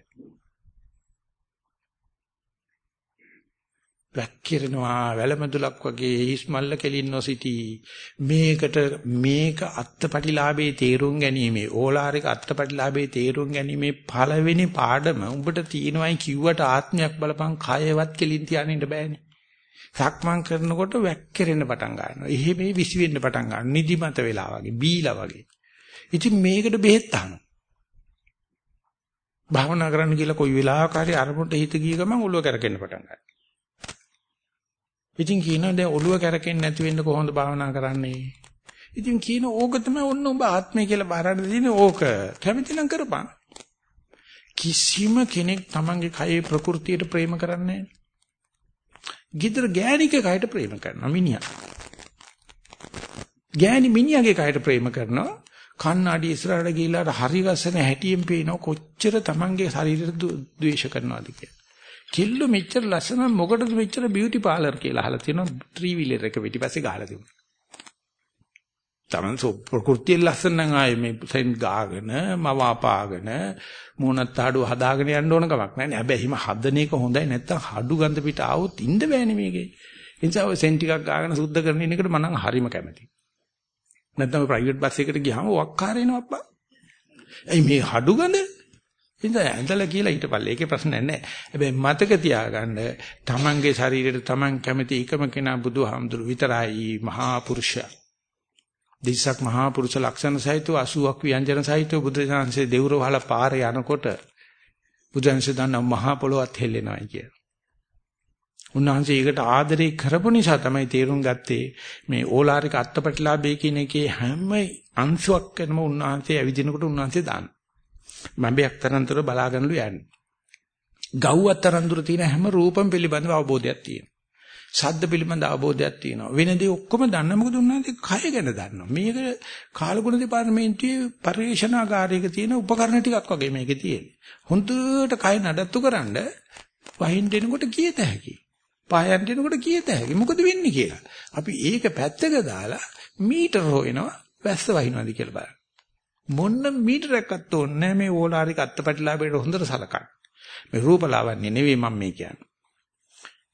වැක්කිරෙනවා වැලමදුලක් වගේ හිස්මල්ල කෙලින් නොසිටි මේකට මේක අත්පටිලාභේ තේරුම් ගැනීමේ ඕලාරික අත්පටිලාභේ තේරුම් ගැනීමේ පළවෙනි පාඩම උඹට තියෙනවයි කිව්වට ආත්මයක් බලපං කයවත් කෙලින් තියාගෙන ඉන්න බෑනේ සක්මන් කරනකොට වැක්කිරෙන්න පටන් ගන්නවා. එහෙම විසි වෙන්න පටන් ගන්නවා. නිදිමත වෙලා වගේ, බීලා වගේ. ඉතින් මේකට බෙහෙත් අහනවා. භාවනා කරන්න කියලා කොයි වෙලාවක හරි අරමුණට හිත ගිය ගමන් ඔළුව කරකෙන්න පටන් ගන්නවා. ඉතින් කියනවා දැන් ඔළුව කරකෙන්නේ නැති වෙන්න කොහොමද භාවනා කරන්නේ? ඉතින් කියන ඕක තමයි ඔන්න ඔබ ආත්මය කියලා බාරන්න දෙන්නේ ඕක. කැමති නම් කරපන්. කිසිම කෙනෙක් Tamange කයේ ප්‍රകൃතියට ප්‍රේම කරන්නේ නැහැ. ගිදර ගෑණික කයට ප්‍රේම කරනවා මිනිහා. ගෑණි මිනිහාගේ කයට ප්‍රේම කරනවා. කන්නඩි ඉස්සරහට ගිහිල්ලා හරි ගස්සන හැටියෙන් පේන කොච්චර Tamange ශරීරයට ද්වේෂ කරනවද කියලා. කිල්ල මෙච්චර ලස්සන මොකටද මෙච්චර බියුටි පාලර් කියලා අහලා තියෙනවා ත්‍රී වීලර් එක පිටිපස්සේ ගහලා තිබුණා. Taman ප්‍රകൃතිය ලස්සන නම් ආයේ මේ සෙන් ගාගෙන මව අපාගෙන මූණත් ආඩුව හදාගෙන යන්න ඕන කමක් නැහැ නේ. හැබැයි හිම හදන එක හොඳයි නැත්තම් හඩු ගඳ පිට ආවොත් ඉන්න බෑනේ මේකේ. ඒ නිසා ඔය සෙන් ටිකක් ගාගෙන සුද්ධ කරන එකට මම නම් හරිම කැමතියි. නැත්තම් ප්‍රයිවට් බස් එකකට ගියාම වක්කාර එනවා අප්පා. ඇයි මේ හඩු ගඳ? ඉතින් ඇඳලා කියලා හිටපල්ල. ඒකේ ප්‍රශ්නයක් නැහැ. හැබැයි මතක තියාගන්න තමන්ගේ ශරීරයට තමන් කැමති එකම කෙනා බුදුහාමුදුරු විතරයි මහා පුරුෂයා. දිසක් මහා පුරුෂ ලක්ෂණ සහිතව 80ක් ව්‍යංජන සහිතව බුදුසසුනේ දෙවුර වහලා පාරේ යනකොට බුදුන්සේ දන්න මහා පොළොවත් හෙල්ලෙනවායි කිය. උන්වහන්සේ ඒකට ආදරේ කරපු නිසා තමයි තේරුම් ගත්තේ මේ ඕලාරික අත්පටිලාභය කියන එකේ හැම අංශුවක් කරනම උන්වහන්සේ ඇවිදිනකොට උන්වහන්සේ දාන. මඹයක් තරන්තර බලාගෙනලු යන්නේ. ගව් අතරන්තර තියෙන හැම රූපම් පිළිබඳව අවබෝධයක් තියෙනවා. ශබ්ද පිළිබඳ අවබෝධයක් තියෙනවා. වෙන දේ ඔක්කොම දන්න මොකද උන්වහන්සේ කය ගැන දන්නවා. මේක කාලගුණ දෙපාර්තමේන්තුවේ පරිශනාගාරයක තියෙන උපකරණ ටිකක් වගේ මේකේ තියෙන්නේ. හොඳට කය නඩත්තු කරන්න වහින් දෙනකොට කීයත හැකි. පායන් දෙනකොට කීයත හැකි. මොකද වෙන්නේ කියලා. අපි ඒක පැත්තක දාලා මීටර හොයනවා වැස්ස වහිනවාද කියලා බලන්න. මොන්න මීටරයක්වත් ඕනේ නැහැ මේ ඕලාරික අත්පැටිලාභයට හොඳට සලකන්න. මේ රූපලාවන්‍ය නෙවෙයි මම මේ කියන්නේ.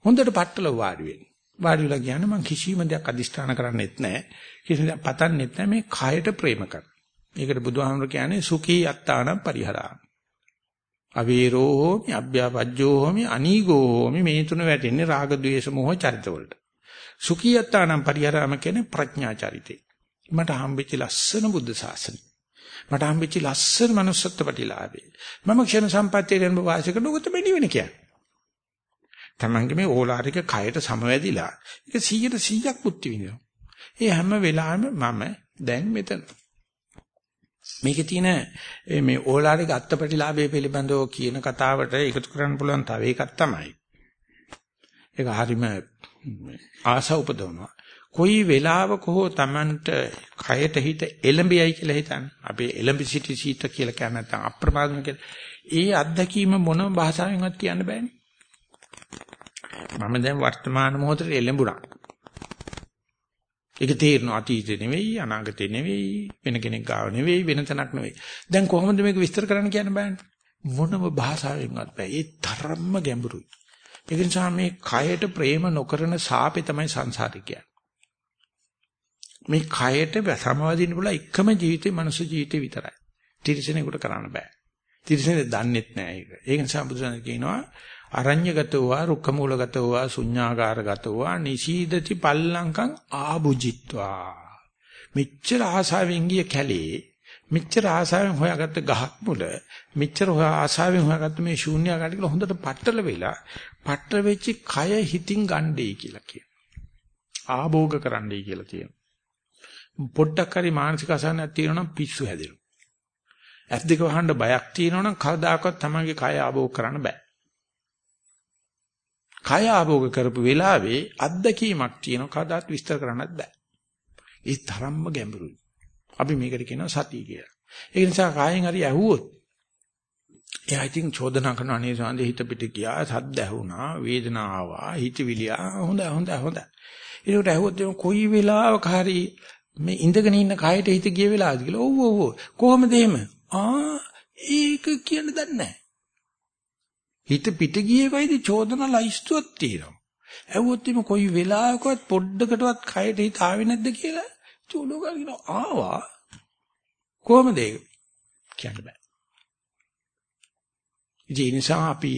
හොඳට පట్టල වාඩි වෙන්න. වාඩි වෙලා කියන්නේ මම කිසිම දෙයක් අදිෂ්ඨාන කරන්නෙත් නැහැ. කිසිම දෙයක් පතන්නෙත් නැහැ මේ කයට ප්‍රේම කරන. ඒකට බුදුහාමර කියන්නේ සුඛී අත්තානම් පරිහරා. අවේරෝ හෝමි අභ්‍යවජ්ජෝ හෝමි අනීගෝ හෝමි මේ තුන වැටෙන්නේ රාග ద్వේෂ මොහ චරිත වලට. සුඛී අත්තානම් පරිහරාම කියන්නේ ප්‍රඥා චරිතේ. මට හම්බෙච්ච ලස්සන බුද්ධ ශාසනය. මට හම්බෙච්ච ලස්සන manussත්ව ප්‍රතිලාභේ. මම ක්ෂණ සම්පත්තිය ගැන වාසිය කරන උගත මෙනි වෙන කියන්නේ. තමන්ගේ මේ ඕලාරික කයට සමවැදිලා ඒක 100ට 100ක් බුද්ධි විඳිනවා. ඒ හැම වෙලාවෙම මම දැන් මෙතන. මේකේ තියෙන මේ ඕලාරික අත්පටිලාභය පිළිබඳව කියන කතාවට එකතු කරන්න පුළුවන් තව එකක් තමයි. ඒක හරීම ආසව උපදවනවා. කොයි වෙලාවක හෝ Tamanට කයට හිත එළඹෙයි කියලා හිතන්න. අපි එළඹ සිටි සීත කියලා කියන නැත්නම් අප්‍රමාදම කියලා. ඒ අත්දැකීම මොන භාෂාවෙන්වත් කියන්න බෑනේ. මම දැන් වර්තමාන මොහොතේ එළඹුණා. ඒක තේරෙනවා අතීතේ නෙවෙයි අනාගතේ නෙවෙයි වෙන කෙනෙක් ගාව නෙවෙයි වෙන තැනක් නෙවෙයි. දැන් කොහොමද මේක විස්තර කරන්න කියන්න බෑනේ. මොනම භාෂාවෙන්වත් බෑ. ඒ තරම්ම ගැඹුරුයි. ඒ නිසා මේ කයට ප්‍රේම නොකරන සාපේ තමයි සංසාරේ කියන්නේ. මේ කයට සමවදින්න පුළුවන් එකම ජීවිතේ මනුෂ්‍ය ජීවිතේ විතරයි. තිරිසනෙකුට කරන්න බෑ. තිරිසනේ දන්නෙත් නෑ ඒක. ඒක නිසා බුදුසසුන කියනවා අරඤ්‍යගතෝවා රුක්කමූලගතෝවා ශුඤ්ඤාගාරගතෝවා නිසීදති පල්ලංකං ආභුජිත්වා. මෙච්චර ආසාවෙන් ගිය කැලේ මෙච්චර ආසාවෙන් හොයාගත්ත ගහක් මුල මෙච්චර ආසාවෙන් හොයාගත්ත මේ ශූන්‍යකාරය කියලා හොඳට පట్టල වෙලා පట్టල වෙච්ච කය හිතින් ගණ්ඩේ කියලා කියනවා. ආභෝග කරන්නයි කියලා කියනවා. පොඩ්ඩක් හරි මානසික අසහනයක් තියෙනවා නම් පිස්සු හැදෙනවා ඇස් දෙක වහන්න බයක් තියෙනවා නම් කවදාකවත් තමන්ගේ කය ආභෝග කරන්න බෑ කය ආභෝග කරපු වෙලාවේ අත්දැකීමක් තියෙන කදාත් විස්තර කරන්නත් බෑ. ඒ තරම්ම ගැඹුරුයි. අපි මේකට කියනවා සතිය කියලා. ඒ නිසා කායෙන් හරි ඇහුවොත් එයා ඉතින් චෝදනා කරන අනේ සාන්දේ හිත පිට ගියා සද්ද ඇහුණා වේදනාව ආවා හිතවිලියා හොඳ හොඳ හොඳ ඒකට ඇහුවොත් කොයි වෙලාවක හරි මේ ඉඳගෙන ඉන්න කයට හිත ගිය වෙලාවද කියලා ඔව් ඔව් කොහොමද එහෙම ආ ඒක කියන්න දන්නේ නැහැ හිත පිට ගියේ කොයිද චෝදන ලයිස්තුවක් තියෙනවා. ඇහුවොත් එimhe කොයි වෙලාවකවත් පොඩ්ඩකටවත් කයට හිත ආවේ නැද්ද කියලා චෝලෝකා කියන ආවා කොහමද ඒක කියන්න බෑ. ඒ නිසා අපි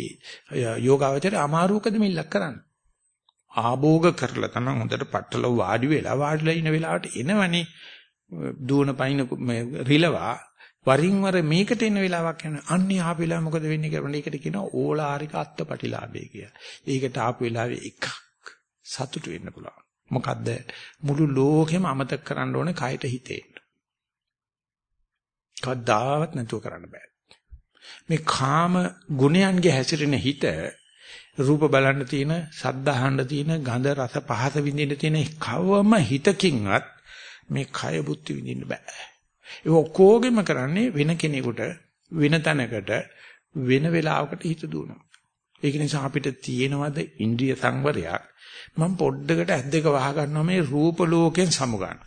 යෝගාවචරය අමාරුකද මිල්ලක් කරන්නේ. ආභෝග කරලා තමයි හොඳට පట్టල වාඩි වෙලා වාඩිලා ඉන වෙලාවට එනවනේ දුවන පයින් රිලවා වරින් වර මේකට එන වෙලාවක් යන අන්නේ ආපු වෙලාව මොකද වෙන්නේ කියලා ඒකට කියනවා ඕලාරික අත්පටිලාභය කියලා. ඒකට ආපු වෙලාවේ එකක් සතුටු වෙන්න පුළුවන්. මොකද්ද මුළු ලෝකෙම අමතක කරන්න ඕනේ කයට හිතේන්න. කවදාවත් නැතුව කරන්න බෑ. මේ කාම ගුණයන්ගේ හැසිරෙන හිත රූප බලන්න තියෙන, ශබ්ද අහන්න තියෙන, ගඳ රස පහස විඳින්න තියෙන කවම හිතකින්වත් මේ කය බුද්ධි විඳින්න බෑ. ඒ ඔක්කොගෙම කරන්නේ වෙන කෙනෙකුට, වෙන තැනකට, වෙන වෙලාවකට හිත දුවනවා. ඒක නිසා අපිට තියෙනවද ඉන්ද්‍රිය සංවරයක්? මම පොඩ්ඩකට ඇස් දෙක වහ ගන්නවා මේ රූප ලෝකෙන් සමුගන්න.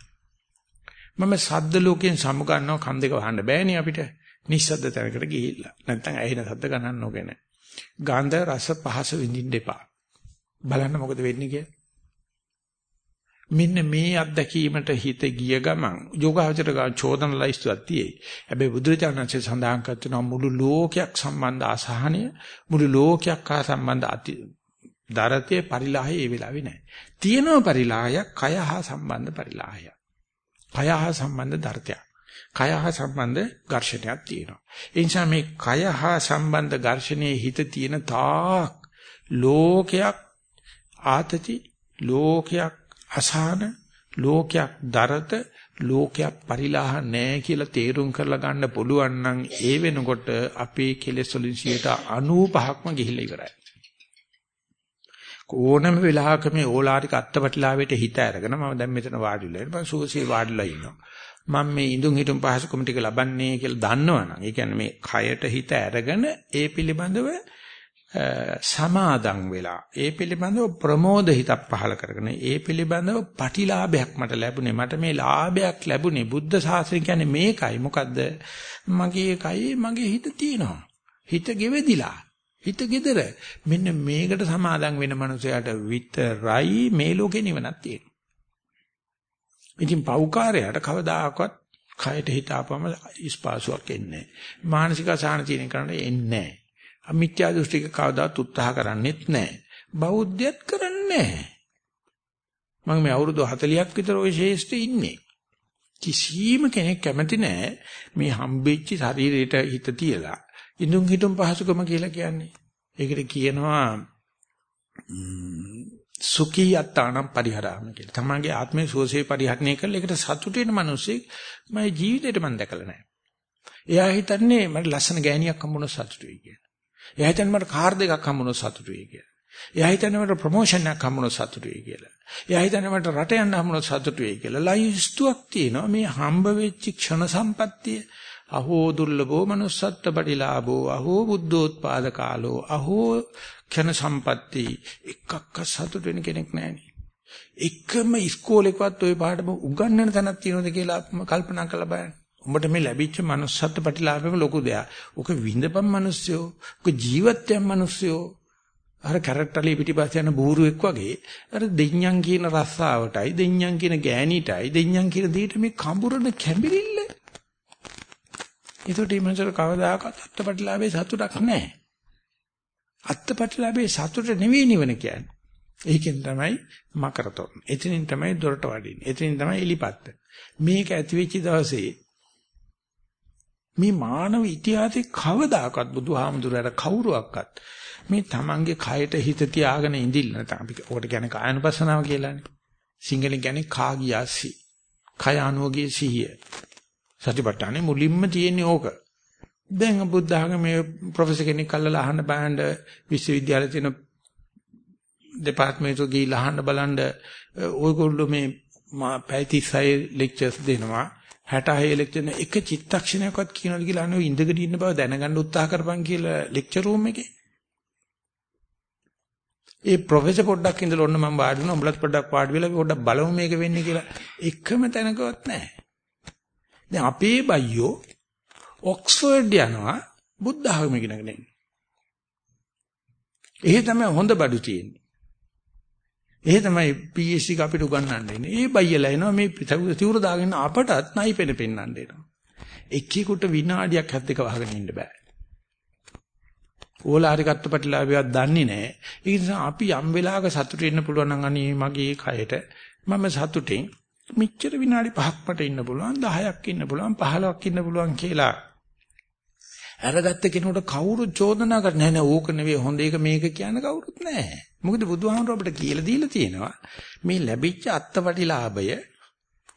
මම සද්ද ලෝකෙන් සමුගන්නවා කන් දෙක වහන්න බෑනේ අපිට. නිස්සද්ද තැනකට ගිහිල්ලා. නැත්තම් ඇහෙන සද්ද ගණන් නොගෙන. ගන්ධ රස පහස විඳින්න එපා. බලන්න මොකද වෙන්නේ කියලා. මෙන්න මේ අත්දැකීමට හිත ගිය ගමන් යෝගාචර ගා චෝදන ලයිස්තුවක් තියෙයි. හැබැයි බුදුරජාණන්සේ සඳහන් කරනවා මුළු ලෝකයක් සම්බන්ධ අසහනය මුළු ලෝකයක් හා සම්බන්ධ අති දරතේ පරිලාහය ඒ වෙලාවේ නැහැ. තියෙනව පරිලාහයක් කය හා සම්බන්ධ පරිලාහයක්. කය හා සම්බන්ධ දර්ථයක්. කය හා සම්බන්ධ ඝර්ෂණයක් තියෙනවා. ඒ නිසා මේ කය හා සම්බන්ධ ඝර්ෂණයේ හිත තියෙන තාක් ලෝකයක් ආතති ලෝකයක් අසහන ලෝකයක් දරත ලෝකයක් පරිලාහ නැහැ කියලා තේරුම් කරලා ගන්න පුළුවන් නම් ඒ වෙනකොට අපේ කෙලෙස් වලින් 95ක්ම ගිහිල්ලා ඉවරයි. ඕනම වෙලාවක මේ ඕලාරික අත්පටිලාවේට හිත අරගෙන මම දැන් මෙතන වාඩිලා ඉන්නවා මම සුවසේ වාඩිලා ඉන්නවා මම මේ ඉඳුන් හිටුන් පහසුකම් ටික ලබන්නේ කියලා දන්නවනම් ඒ කියන්නේ මේ කයට හිත අරගෙන ඒ පිළිබඳව සමාදන් වෙලා ඒ පිළිබඳව ප්‍රමෝද හිතක් පහල කරගෙන ඒ පිළිබඳව පටිලාභයක් මට ලැබුණේ මට මේ ලාභයක් ලැබුණේ බුද්ධ ශාසනය කියන්නේ මේකයි. මොකද්ද? මගේ කයි මගේ හිත තියෙනවා. හිත ගෙවෙදිලා හිත gedera මෙන්න මේකට සමාදන් වෙන මනුස්සයාට විතරයි මේ ලෝකේ නිවනක් තියෙන්නේ. ඉතින් පෞකාරයට කවදාකවත් කයට හිතාපම ස්පාසුවක් එන්නේ නැහැ මානසික අසහන තියෙන කරන්න එන්නේ නැහැ අමිත්‍යා දෘෂ්ටික කවදාත් උත්සාහ කරන්නේත් නැහැ. බෞද්ධයත් කරන්නේ නැහැ. මම මේ අවුරුදු 40ක් විතර ওই ශේෂ්ඨේ ඉන්නේ. කිසිම කෙනෙක් කැමති නැහැ මේ හම්බෙච්ච ශරීරයට හිත තියලා ඉඳුන් හිටුන් පහසුකම කියලා කියන්නේ. ඒකට කියනවා සුඛී අත්තානම් පරිහරාම කියලා. තමන්ගේ ආත්මයේ සුවසේ පරිහරණය කරලා ඒකට සතුට වෙන මිනිස්සෙක් මගේ ජීවිතේට මම දැකලා නැහැ. එයා හිතන්නේ මට ලස්සන ගෑණියක් හම්බුනොත් සතුටු වෙයි කියලා. එයා හිතන්නේ මට කාර් දෙකක් හම්බුනොත් සතුටු වෙයි කියලා. එයා හිතන්නේ මට ප්‍රොමෝෂන් එකක් හම්බුනොත් සතුටු වෙයි කියලා. එයා හිතන්නේ මට රට යන්න හම්බුනොත් සතුටු වෙයි කියලා. ලයිස්තුවක් තියෙනවා මේ හම්බ වෙච්ච ක්ෂණ සම්පත්තිය. අහෝ දුර්ලභෝ manussත්ත්ව පටිලාභෝ අහෝ බුද්ධෝත්පාද කාලෝ අහෝ ක්ෂණ සම්පatti එකක්ක සතුට වෙන කෙනෙක් නැහෙනි. එකම ඉස්කෝලේකවත් ওই පාඩම උගන්වන තැනක් තියෙනවද කියලා කල්පනා කරලා බලන්න. උඹට මේ ලැබිච්ච manussත් ප්‍රතිලාභයක ලොකු දෙයක්. ඔක විඳපම් මිනිස්සයෝ, ඔක ජීවිතයන් මිනිස්සයෝ. අර කැරක්ටරලි පිටිපස්ස යන බූරුවෙක් වගේ අර දෙඤ්ඤම් කියන රස්සාවටයි, දෙඤ්ඤම් කියන ගෑණීටයි, දෙඤ්ඤම් කියන දෙයට මේ කඹුරන කැඹිරිල්ල. ඒකට මේ මනසට කවදාකවත් අත්පටිලාභේ සතුටක් නැහැ. අත්පටිලාභේ සතුට නෙවෙයි නිවන කියන්නේ. ඒකෙන් තමයි මකරතොන්. එතනින් තමයි දොරට වඩින්නේ. එතනින් තමයි එලිපත්ත. මේක ඇති වෙච්ච දවසේ මේ මානව ඉතිහාසයේ කවදාකවත් බුදුහාමුදුරට කවුරුවක්වත් මේ තමන්ගේ කයට හිත තියාගෙන ඉඳින්න නැත්නම් අපි ඔකට කියන්නේ කායනුපස්සනාව කියලානේ. සිංහලෙන් කියන්නේ කාගියාසි. කය අනුවගේ සිහිය. සතිපට්ඨානේ මුලින්ම තියෙන්නේ ඕක. දැන් බුද්ධ ආගමේ ප්‍රොෆෙසර් කෙනෙක් අල්ලලා අහන්න බෑන්ඩ විශ්වවිද්‍යාලේ තියෙන දෙපාර්තමේන්තුව ගිහිල්ලා අහන්න බලන්න ඔයගොල්ලෝ මේ පැය 36 ලෙක්චර්ස් දෙනවා 66 ලෙක්චර් එක චිත්තක්ෂණයක්වත් කියනවාද කියලා අනේ ඉඳගෙන ඉන්න බව දැනගන්න උත්සාහ කරපන් කියලා ලෙක්චර් රූම් එකේ. ඒ ප්‍රොෆෙසර් පොඩ්ඩක් ඉඳලා ඔන්න මම වාඩි වුණා උඹලත් පොඩ්ඩක් වාඩි වෙලා පොඩ්ඩක් බලමු මේක වෙන්නේ කියලා එකම තැනකවත් නැහැ. දැන් අපේ බයියෝ ඔක්ස්ෆර්ඩ් යනවා බුද්ධ ආගම ඉගෙනගෙන ඉන්නේ. එහෙ තමයි හොඳ බඩු තියෙන්නේ. ඒ තමයි PhD එක අපිට උගන්වන්න ඉන්නේ. ඒ බයියලා එනවා මේ තිවුර දාගෙන අපටත් නයි පෙන පෙන්නන්න එනවා. එක්කෙකුට විනාඩියක් හැත් දෙක වහගෙන ඉන්න බෑ. ඕලාරි කත්පටිලාභියක් දන්නේ නැහැ. ඒ නිසා අපි යම් වෙලාවක සතුට වෙන්න පුළුවන් නම් අනේ මගේ කයට මම සතුටින් මෙච්චර විනාඩි 5ක් මට ඉන්න පුළුවන් 10ක් ඉන්න පුළුවන් 15ක් ඉන්න පුළුවන් කියලා අරගත්ත කෙනෙකුට කවුරු චෝදනා කර නැහැ නෑ ඕක නෙවෙයි හොඳ එක මේක කියන කවුරුත් නැහැ. මොකද බුදුහාමුදුර අපිට කියලා දීලා තියෙනවා මේ ලැබිච්ච අත්පටිලාභය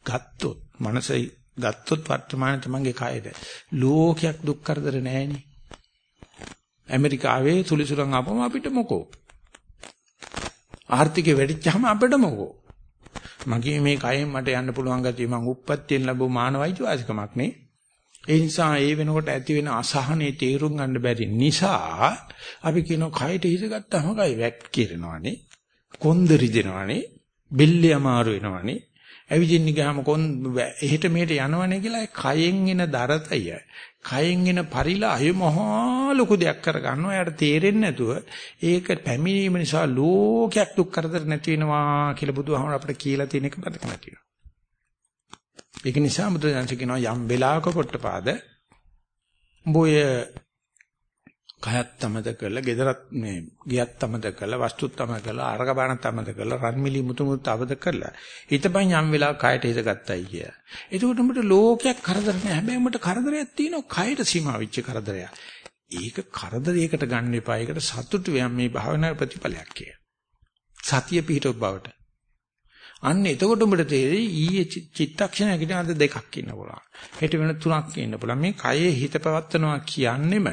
ගත්තොත් මනසයි ගත්තොත් වර්තමාන තමන්ගේ කයද ලෝකයක් දුක් කරදර නැහැනේ. ඇමරිකාවේ සුලිසුරන් ආපම අපිට මොකෝ? ආර්ථිකය වැඩිච්චාම අපිට මොකෝ? මගේ මේ කයෙන් මට යන්න පුළුවන් ගතිය මං උප්පත්තියෙන් ලැබු මානවයිචවාසිකමක් නේ. ඒ නිසා ඒ වෙනකොට ඇති වෙන අසහනේ තේරුම් ගන්න බැරි නිසා අපි කියනවා කයට හිත ගත්තාම කයි වැක් කිරනවානේ. කොන්ද රිදෙනවානේ. බෙල්ලේ අමාරු වෙනවානේ. ඇවිදින්න ගියාම කොන් එහෙට මෙහෙට යනවනේ කියලා කයෙන් එන දරතය කයෙන් එන පරිලාහය මහා ලොකු දෙයක් කරගන්නවා. එයාට තේරෙන්නේ නැතුව ඒක පැමිණීම නිසා ලෝකයක් දුක් කරදර නැති වෙනවා කියලා බුදුහාමර අපිට කියලා තියෙන එක බදක නැති වෙනවා. ඒක නිසා බුදුදහම කියනවා යම් වෙලාවක පොට්ටපාද උඹය කයත් තමද කරලා gedarat මේ ගියත් තමද කරලා වස්තුත් තමද කරලා අරක බාන තමද කරලා රන්මිලි මුතුමුත් අවද කරලා හිතපන් යම් වෙලාවක කයට හිත ගත්තයි කිය. එතකොට උඹට ලෝකයක් කරදර නෑ. හැබැයි උඹට කරදරයක් තියෙනවා කයට සීමා වෙච්ච කරදරයක්. ඒක කරදරයකට ගන්න එපා. ඒකට සතුටු වෙන මේ භාවනා ප්‍රතිඵලයක් කිය. සතිය පිහිටව බවට. අන්න එතකොට උඹට තේරෙයි ඊයේ චිත්තක්ෂණයකට අද දෙකක් ඉන්න පුළුවන්. හෙට වෙන තුනක් ඉන්න පුළුවන්. මේ කයේ හිත පවත්නවා කියන්නෙම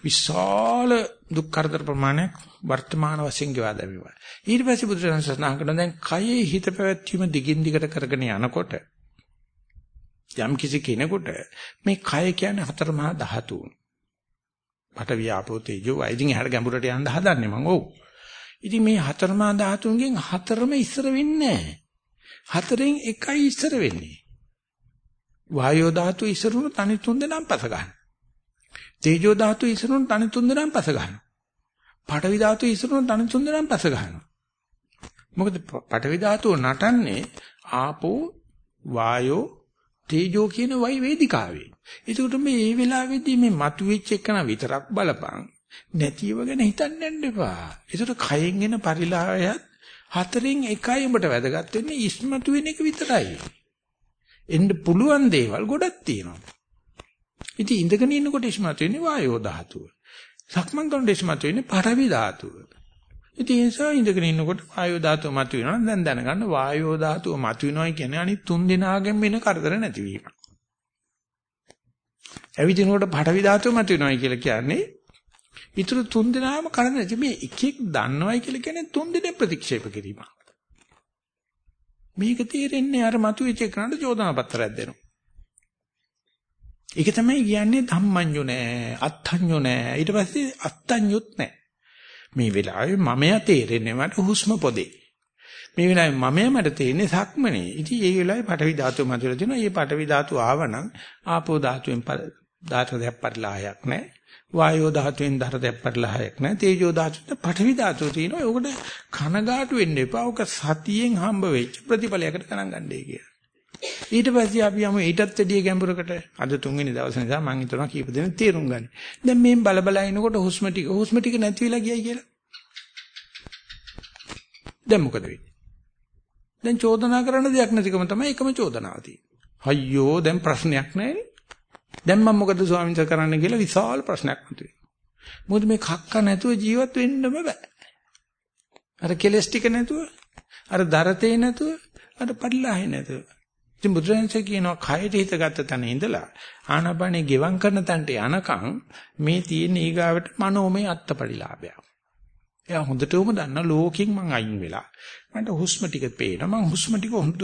විශාල දුක් කරදර ප්‍රමාණයක් වර්තමාන වශයෙන් ගෙවා දැමීමයි. ඊට පස්සේ බුදුරජාණන් සසඳහන් කරන දැන් කයේ හිත පැවැත්වීම දිගින් දිගට කරගෙන යනකොට යම් කිසි කෙනෙකුට මේ කය කියන්නේ හතර මහා ධාතුන්. පට වියාපෝ තේජෝ වයිදින් එහාට ගැඹුරට යන්න හදන්නේ මම. ඔව්. ඉතින් මේ හතරමා ධාතුන්ගෙන් හතරම ඉස්සර වෙන්නේ හතරෙන් එකයි ඉස්සර වෙන්නේ. වායෝ ධාතු ඉස්සරුණු තනි තුන් දෙනාම පස ගන්න. තේජෝ ධාතු ඉස්සරුණු තනි තුන් දෙනාම පස ගන්න. පඨවි ධාතු ඉස්සරුණු තනි තුන් දෙනාම පස ගන්නවා. මොකද පඨවි ධාතුව නටන්නේ ආපෝ වායෝ තේජෝ කියන වයි වේදිකාවේ. ඒකට මේ මේ වෙලාවේදී මේ මතුවෙච්ච එකන විතරක් බලපං. නැතිව ගැන හිතන්න යන්න එපා. ඒකට කයෙන් එන පරිලාහයත් හතරෙන් එකයි උඹට වැදගත් වෙන්නේ ඉස්මතු වෙන එක විතරයි. එන්න පුළුවන් දේවල් ගොඩක් තියෙනවා. ඉතින් ඉඳගෙන ඉන්නකොට ඉස්මතු වෙන්නේ වායෝ ධාතුව. සක්මන් කරනකොට ඉස්මතු වෙන්නේ පඨවි ධාතුව. ඉතින් ඒ නිසා ඉඳගෙන ඉන්නකොට වායෝ ධාතුව මතුවෙනවා. දැන් දැනගන්න වායෝ ධාතුව මතුවෙනවා කියන්නේ අනිත් තුන් දෙනාගෙන් වෙන කරදර නැතිවීම. ඇවිදිනකොට පඨවි ධාතුව මතුවෙනවා කියලා කියන්නේ ඊටු තුන් දෙනාම කරන්නේ නැති මේ එකෙක් දන්නවයි කියලා කියන්නේ තුන් දෙනෙක් ප්‍රතික්ෂේප කිරීම. මේක තේරෙන්නේ අර මතුවෙච්ච එකනට චෝදනා පත්‍රයක් දෙනවා. ඒක තමයි කියන්නේ ධම්මඤ්ඤු නෑ අත්ඤ්ඤු නෑ ඊට පස්සේ අත්ඤ්ඤුත් නෑ. මේ වෙලාවේ මමයා තේරෙන්නේ මට හුස්ම පොදේ. මේ වෙලාවේ මමයා මට තේරෙන්නේ සක්මනේ. ඉතින් ඒ වෙලාවේ පටවි ධාතුව මතුවලා තිනවා. මේ පටවි ධාතුව ආවනම් ආපෝ ධාතුවෙන් ධාතු දෙයක් පරිලාහයක් නෑ. වායෝ ධාතුවෙන් ධරතයක් පරිලහයක් නැහැ. තේජෝ ධාතුවෙන් පඨවි ධාතුව තියෙනවා. ඒකට කනගාටු වෙන්න එපා. ඔක සතියෙන් හම්බ වෙච්ච ප්‍රතිඵලයකට ගණන් ගන්නයි කියලා. ඊට පස්සේ අපි යමු ඊටත් වැඩිය ගැඹුරකට අද තුන්වෙනි දවසේ නිසා මම හිතනවා කීප දෙනෙක් තේරුම් ගන්න. දැන් මේ බල බල ඉනකොට හුස්ම ටික හුස්ම ටික නැති වෙලා ගියයි කියලා. දැන් මොකද වෙන්නේ? දැන් චෝදනා කරන්න දෙයක් නැතිකම තමයි එකම චෝදනාව තියෙන්නේ. අයියෝ දැන් ප්‍රශ්නයක් නැහැ දැන් මම මොකද ස්වාමීන් වහන්සේ කරන්න කියලා විශාල ප්‍රශ්නයක් මතුවේ. මොකද මේ කක්ක නැතුව ජීවත් වෙන්නම බෑ. අර කෙලස් ටික නැතුව, අර දරතේ නැතුව, අර පරිලාහේ නැතුව. ඉතින් බුදුරජාණන්සේ කියනවා කයට හිත ගත්ත තැන ඉඳලා ආනාපානේ ගෙවම් කරන තැනට යනකම් මේ තියෙන ඊගාවට මනෝමය අත්පරිලාභය. එයා හොඳටම දන්න ලෝකෙන් මං අයින් වෙලා. මන්ට හුස්ම ටික පේනවා. මං හුස්ම ටික හොඳට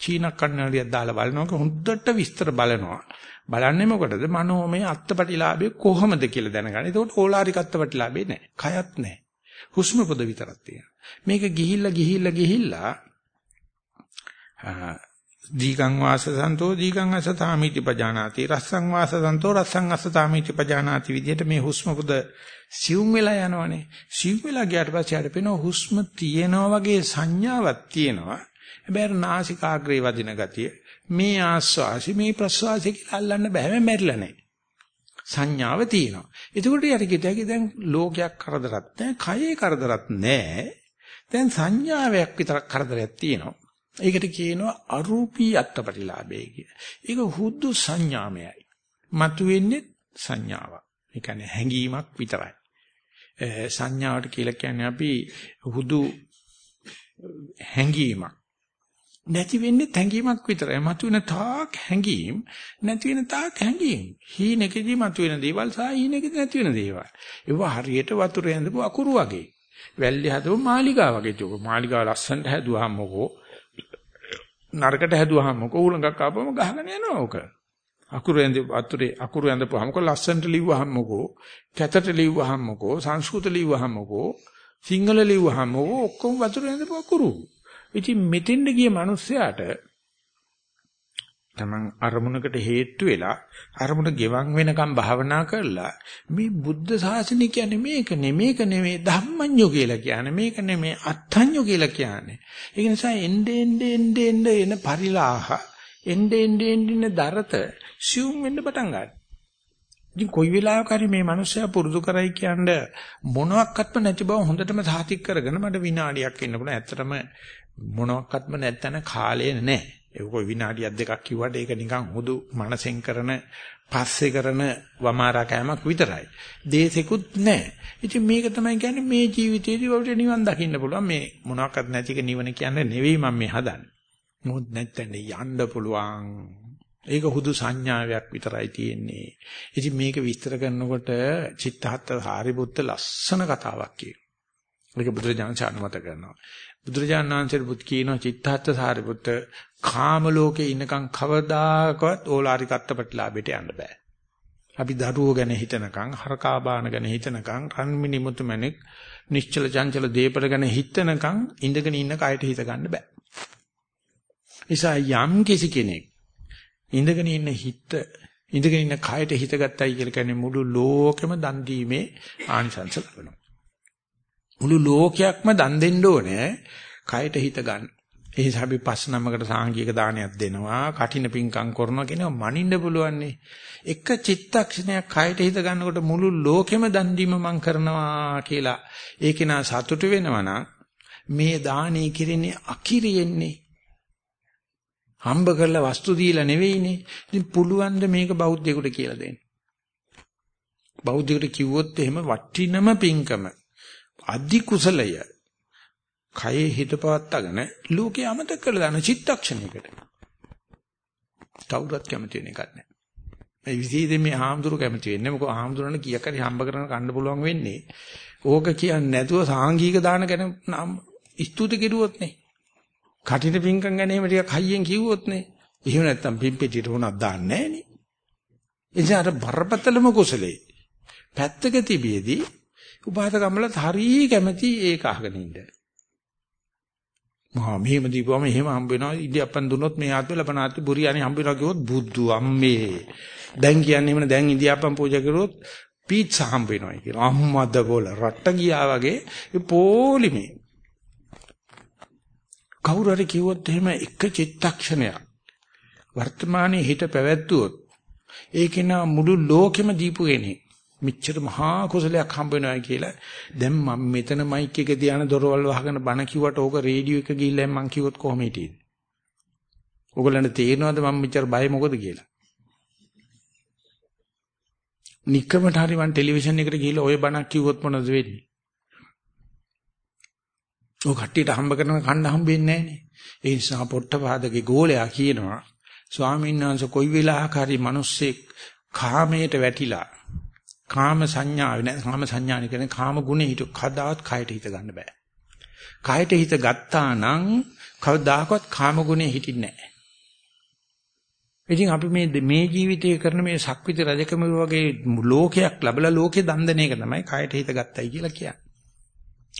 චීන කන්නඩියක් දාලා බලනකොට හොඳට විස්තර බලනවා. බලන්නේ මොකටද? මනෝමය අත්පටිලාභය කොහොමද කියලා දැනගන්න. ඒකට ඕලාරික අත්පටිලාභය නැහැ. කයත් නැහැ. හුස්ම පොද විතරක් තියෙනවා. මේක ගිහිල්ලා ගිහිල්ලා ගිහිල්ලා දීගං වාසසන්තෝ දීගං අසතාමිති පජානාති රස්සං වාසසන්තෝ රස්සං අසතාමිති පජානාති විදිහට මේ හුස්ම පුද සිවුම් වෙලා යනවනේ සිවුම් වෙලා ගියාට පස්සේ ආට පේනවා හුස්ම තියෙනවා වගේ සංඥාවක් තියෙනවා හැබැයි නාසිකාග්‍රේ වදින ගතිය මේ ආස්වාසි මේ ප්‍රස්වාසි කියලා අල්ලන්න බෑ මැරිලා නැහැ සංඥාව තියෙනවා. එතකොට යටිකිටයි දැන් ලෝකයක් කරදරත් නැහැ, කයේ කරදරත් නැහැ. දැන් සංඥාවක් විතරක් කරදරයක් තියෙනවා. ඒකට කියනවා අරූපී අත්පටිලාභය කිය. ඒක හුදු සංඥාමයයි. මතුවෙන්නේ සංඥාවක්. ඒ කියන්නේ හැඟීමක් විතරයි. සංඥාවට කියලා කියන්නේ අපි හුදු හැඟීමක්. නැති වෙන්නේ හැඟීමක් විතරයි. මතුවෙන තාක් හැඟීම් නැති වෙන තාක් හැඟීම්. හීනෙකදී මතුවෙන දේවල් සහ හීනෙකදී නැති වෙන දේවල්. ඒවා හරියට වතුර ඇඳපු අකුරු වගේ. වැල්ලි හදපු මාලිගා වගේ. ඒක මාලිගාව ලස්සනට හැදුවාම මොකෝ නරකට හැදුවාම මොකෝ උලඟක් ආපම ගහගෙන යනවා ඕක. අකුරු ඇඳ වතුරේ අකුරු ඇඳපුවාම මොකෝ ලස්සනට ලිව්වහම මොකෝ කැතට ලිව්වහම මොකෝ සංස්කෘත ලිව්වහම මොකෝ සිංහල ලිව්වහම මොකෝ ඔක්කොම වතුරේ ඇඳපු අකුරු. ඉතින් මෙතෙන්ද ගිය මිනිස්සයාට තමන් අරමුණකට හේතු වෙලා අරමුණ ගෙවන් වෙනකම් භාවනා කරලා මේ බුද්ධ ශාසනය කියන්නේ මේක නෙමේක නෙමේ ධම්මඤ්ඤෝ කියලා කියන්නේ මේක නෙමේ අත්ඤ්ඤෝ කියලා කියන්නේ. ඒ නිසා එnde ende ende ende එන පරිලාහ එnde ende ende දරත සිවුම් වෙන්න පටන් ගන්නවා. ඉතින් කොයි වෙලාවක හරි මේ මිනිස්සයා පුරුදු කරයි කියන්නේ මොනවත්ක්වත්ම නැති බව හොඳටම සාතික් කරගෙන මට විනාඩියක් ඉන්න පුළුවන්. ඇත්තටම මොනවත්ක්වත්ම නැත්තන කාලය නැහැ. ඒක කොයි විනාඩියක් දෙකක් කිව්වට ඒක නිකන් හුදු මනසෙන් කරන පස්සේ කරන වමාරා කෑමක් විතරයි. දේශෙකුත් නැහැ. ඉතින් මේක තමයි කියන්නේ මේ ජීවිතේදී වලට නිවන් දකින්න පුළුවන් මේ මොනවාක්වත් නැති එක නිවන කියන්නේ නෙවෙයි මම මේ හදන්නේ. මොහොත් නැත්තෙන් යන්න පුළුවන්. ඒක හුදු සංඥාවක් විතරයි තියෙන්නේ. ඉතින් මේක විස්තර කරනකොට චිත්තහත් හාරිපුත්ත ලස්සන කතාවක් කියනවා. ඒක බුදුරජාණන් ශානමත කරනවා. බුදුරජාණන් වහන්සේ බුත් කියනවා චිත්තහත් සාරිපුත්ත කාම ලෝකේ ඉන්නකම් කවදාකවත් ඕලාරික අත්පත්ලාභයට යන්න බෑ. අපි දරුවෝ ගැන හිතනකම් හරකා බාන ගැන හිතනකම් රන්මිනි මුතුමැණික් නිශ්චල චංචල දීපල ගැන හිතනකම් ඉඳගෙන ඉන්න කයට හිත ගන්න බෑ. නිසා යම් කිසි කෙනෙක් ඉඳගෙන ඉන්න හිත ඉඳගෙන ඉන්න කයට හිත ගත්තයි කියලා කියන්නේ මුළු ලෝකෙම දන් දීමේ ආනිසංස ලබනවා. මුළු ලෝකයක්ම දන් දෙන්න ඕනේ කයට හිත ගන්න. ඒ නිසා අපි පස් නමකට සාංගික දානයක් දෙනවා, කටින පිංකම් කරනවා කියනවා මනින්න පුළුවන්නේ. එක චිත්තක්ෂණයක් කයට හිත ගන්නකොට මුළු ලෝකෙම දන් දීම මං කරනවා කියලා ඒක නා සතුටු වෙනවා මේ දානේ කිරෙන්නේ අකිරියෙන්නේ. හම්බ කරලා වස්තු දීලා නෙවෙයිනේ. ඉතින් පුළුවන් ද මේක බෞද්ධයෙකුට කියලා දෙන්න. බෞද්ධයෙකුට කිව්වොත් එහෙම වටිනම පිංකම අධි කුසලය කයේ හිත පවත්වාගෙන ලෝකේ අමතක කරලා දාන චිත්තක්ෂණයකට කවුරුත් කැමති වෙන එකක් නැහැ. මේ විශේෂයෙන් මේ ආම්දුරු කැමති වෙන්නේ මොකද ආම්දුරන කීයක් හරි හම්බ කරන කන්න පුළුවන් වෙන්නේ. ඕක කියන්නේ නැතුව සාංගික දාන ගැන නම් ස්තුති කෙරුවොත් නේ. කටින පිංකම් ගැන එහෙම ටිකක් හයියෙන් කිව්වොත් නේ. එහෙම නැත්තම් පිම්පෙටිට උනක් දාන්නේ නැහැ නේ. එනිසා අර බරපතලම කුසලේ පැත්තක තිබියදී උපාසකම්ලත් හරිය කැමති ඒක අහගෙන ඉන්න. මහා මෙහෙම දීපුවම එහෙම හම්බ වෙනවා ඉන්දියාප්පන් දුන්නොත් මේ ආත්මෙ ලබනාත්මෙ බුරියානි හම්බ වෙනවා කිව්වොත් බුද්ධු අම්මේ. දැන් කියන්නේ එහෙම දැන් ඉන්දියාප්පන් පූජා කරුවොත් පීට්සා හම්බ වෙනවා කියලා. අම්මද බෝල රට්ට ගියා වගේ ඒ පොලිමේ. කවුරු හරි කිව්වොත් එහෙම එක චිත්තක්ෂණයක් වර්තමානයේ හිත පැවැත්වුවොත් ඒකේන මුළු ලෝකෙම දීපු කෙනෙක්. මෙච්චර මහා කුසලයක් හම්බ වෙනවා කියලා දැන් මම මෙතන මයික් එක තියාන දොරවල් වහගෙන බණ කිව්වට ඕක රේඩියෝ එක ගිහිල්ලා මං කිව්වොත් කොහොම හිටියේද? ඕගොල්ලන්ට තේරෙනවද මම මෙච්චර බය මොකද කියලා? නිකමට හරි මං ටෙලිවිෂන් එකට ගිහිල්ලා ওই බණක් කිව්වොත් මොනවද වෙන්නේ? ඔය කට්ටියට හම්බ කරන කන්න හම්බෙන්නේ නැහනේ. ඒ නිසා පොට්ටපාදගේ ගෝලයා කියනවා ස්වාමීන් වහන්සේ කොයි වෙලාවක හරි මිනිස්සෙක් කාමයට වැටිලා කාම සංඥාව නෑ කාම සංඥාන කියන්නේ කාම ගුණේ හිත කදාවත් කයට හිත ගන්න බෑ. කයට හිත ගත්තා නම් කවදාකවත් කාම ගුණේ හිටින්නේ නෑ. ඉතින් අපි මේ මේ ජීවිතයේ කරන මේ සක්විති රජකම වගේ ලෝකයක් ලැබලා ලෝකේ දන් දෙන එක තමයි කයට හිත ගත්තයි කියලා කියන්නේ.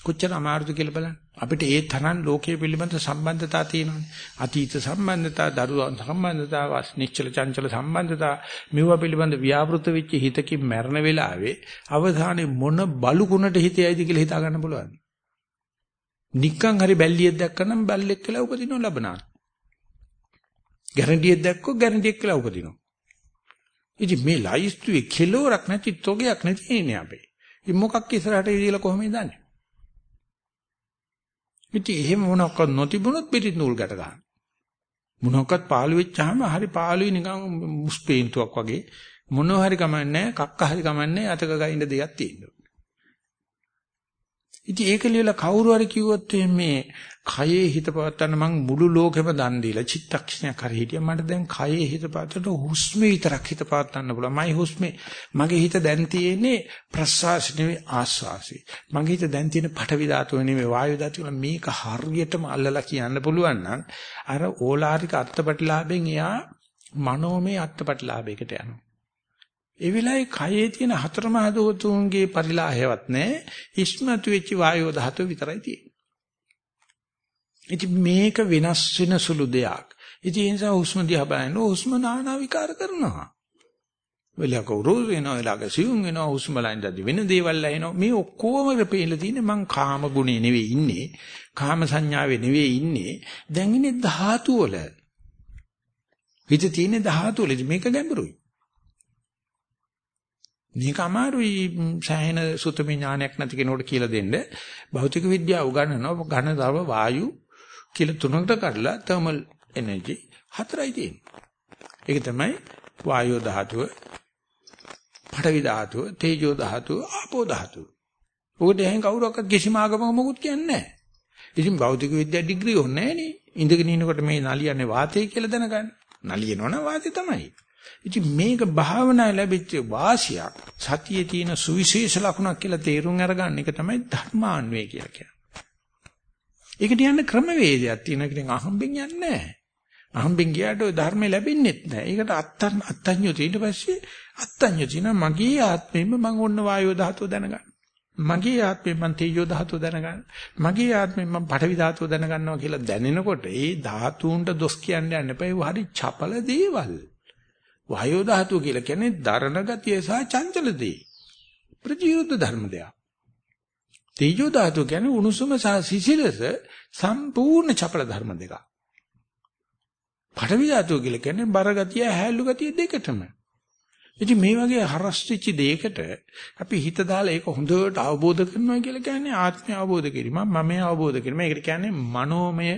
කොච්චර අමාරුද කියලා බලන්න. අපිට ඒ තරම් ලෝකයේ පිළිබඳ සම්බන්ධතා තියෙනවානේ. අතීත සම්බන්ධතා, දරුවන් සම්බන්ධතා, නිශ්චල චංචල සම්බන්ධතා, මේවා පිළිබඳ ව්‍යාපෘත වෙච්ච හිතකින් මැරෙන වෙලාවේ අවධානයේ මොන බලුකුණට හිතයයිද කියලා හිතා ගන්න පුළුවන්. නික්කන් හරි බැල්ලියක් දැක්කනම් බල්ලෙක් කියලා උපදිනව ලබනවා. ගැරන්ටියක් දැක්කොත් ගැරන්ටියක් කියලා උපදිනවා. ඉතින් මේ ලයිස්තුවේ කෙලවරක් නැති තොගයක් නැති ඉන්නේ අපේ. ඉතින් මොකක් ඉස්සරහට ඉදීලා කොහොමද දන්නේ? ඉතින් එහෙම මොනක්වත් නොතිබුණොත් පිටින් නූල් ගැට ගන්න. මොනක්වත් පාළු වෙච්චාම හරි පාළුයි නිකන් මුස්පේන්තුවක් වගේ මොනව හරි කමන්නේ කක්ක හරි කමන්නේ අතක ගයින්න දෙයක් තියෙනවා. ඉතින් ඒක ලියලා කවුරු හරි කිව්වොත් මේ කයේ හිත පවත්තන්න මං මුළු ලෝකෙම දන් දීලා චිත්තක්ෂණයක් හරි හිටියා මට දැන් කයේ හිත පවත්තන්න හුස්මේ විතරක් හිත පවත්තන්න පුළුවන් මයි හුස්මේ මගේ හිත දැන් තියෙන්නේ ප්‍රශ්වාස නෙවෙයි ආශ්වාසය මගේ හිත දැන් තියෙන්නේ පඨවි ධාතුව නෙවෙයි වායු ධාතුව මේක හරියටම අල්ලලා කියන්න පුළුවන් නම් අර ඕලාරික අත්පටිලාභෙන් එයා මනෝමය අත්පටිලාභයකට යනවා ඒ වෙලාවේ කයේ තියෙන හතර මහ ධාතුන්ගේ පරිලාහයවත් නැහැ. ඉස්මතු වෙච්ච වායෝ ධාතුව විතරයි තියෙන්නේ. ඉතින් මේක වෙනස් වෙන සුළු දෙයක්. ඉතින් ඒ නිසා හුස්ම දිහා බලන හුස්ම නානා විකාර කරනවා. වෙලක උරුස් වෙනවා වෙලක සිවුම් වෙනවා හුස්ම බලනදි වෙන දේවල් ඇහෙනවා. මේ ඔක්කොම වෙපෙලා තියෙන්නේ මං කාම ගුණේ නෙවෙයි ඉන්නේ. කාම සංඥාවේ නෙවෙයි ඉන්නේ. දැන් ඉන්නේ ධාතු වල. හිත තියෙන්නේ ධාතු වල. මේක ගැඹුරුයි. මේක අමාරුයි සෑහෙන සුතම ඥානයක් නැති කෙනෙකුට කියලා දෙන්න. භෞතික විද්‍යාව උගන්වනවා. ඝන ද්‍රව වායු කියලා තුනකට කඩලා තර්මල් එනර්ජි හතරයි තියෙන්නේ. ඒක තමයි වායෝ ධාතුව, පඨවි ධාතුව, තේජෝ ධාතුව, ආපෝ ධාතුව. උකට එහෙන් කවුරක්වත් කිසිම ආගමක මොකුත් කියන්නේ නැහැ. ඉතින් භෞතික විද්‍යාව ඩිග්‍රී ඕනේ නැහැ නේ. ඉඳගෙන ඉනකොට මේ නලියන්නේ වාතය කියලා දැනගන්න. නලියනවනම් වාතය තමයි. ඉතින් මේක භාවනා ලැබිච්ච වාසියක් සතියේ තියෙන සුවිශේෂ ලක්ෂණක් කියලා තේරුම් අරගන්න එක තමයි ධර්මාන්වේ කියලා කියන්නේ. ඒකට යන්න ක්‍රමවේදයක් තියෙන කෙනෙක් අහම්බෙන් යන්නේ නැහැ. අහම්බෙන් ගියාට ඔය ධර්මය ලැබෙන්නේ නැහැ. ඒකට අත්තන් අත්තඤ්ඤෝ ඊට පස්සේ අත්තඤ්ඤෝ කියන මගේ ආත්මෙම මම ඔන්න වායෝ ධාතුව දැනගන්න. මගේ ආත්මෙන් මම තේජෝ ධාතුව දැනගන්න. මගේ ආත්මෙන් මම පඨවි ධාතුව දැනගන්නවා කියලා දැනෙනකොට ඒ ධාතුන්ට දොස් කියන්න යන්න එපා. ඒ හරි චපල දේවල්. වායෝ ධාතුව කියලා කියන්නේ දරණ ගතිය සහ චංචල දේ. ප්‍රතිවිරුද්ධ ධර්ම දෙයක්. තේජෝ ධාතුව කියන්නේ උණුසුම සහ සිසිලස සම්පූර්ණ චපල ධර්ම දෙකක්. පඨවි ධාතුව කියලා කියන්නේ බර ගතිය හැලු ගතිය දෙකටම. ඉතින් මේ වගේ හරස්ටිච්ච දෙයකට අපි හිත දාලා ඒක හොඳට අවබෝධ කරනවා කියලා කියන්නේ ආත්මය අවබෝධ කිරීම මම අවබෝධ කිරීම. ඒකට කියන්නේ මනෝමය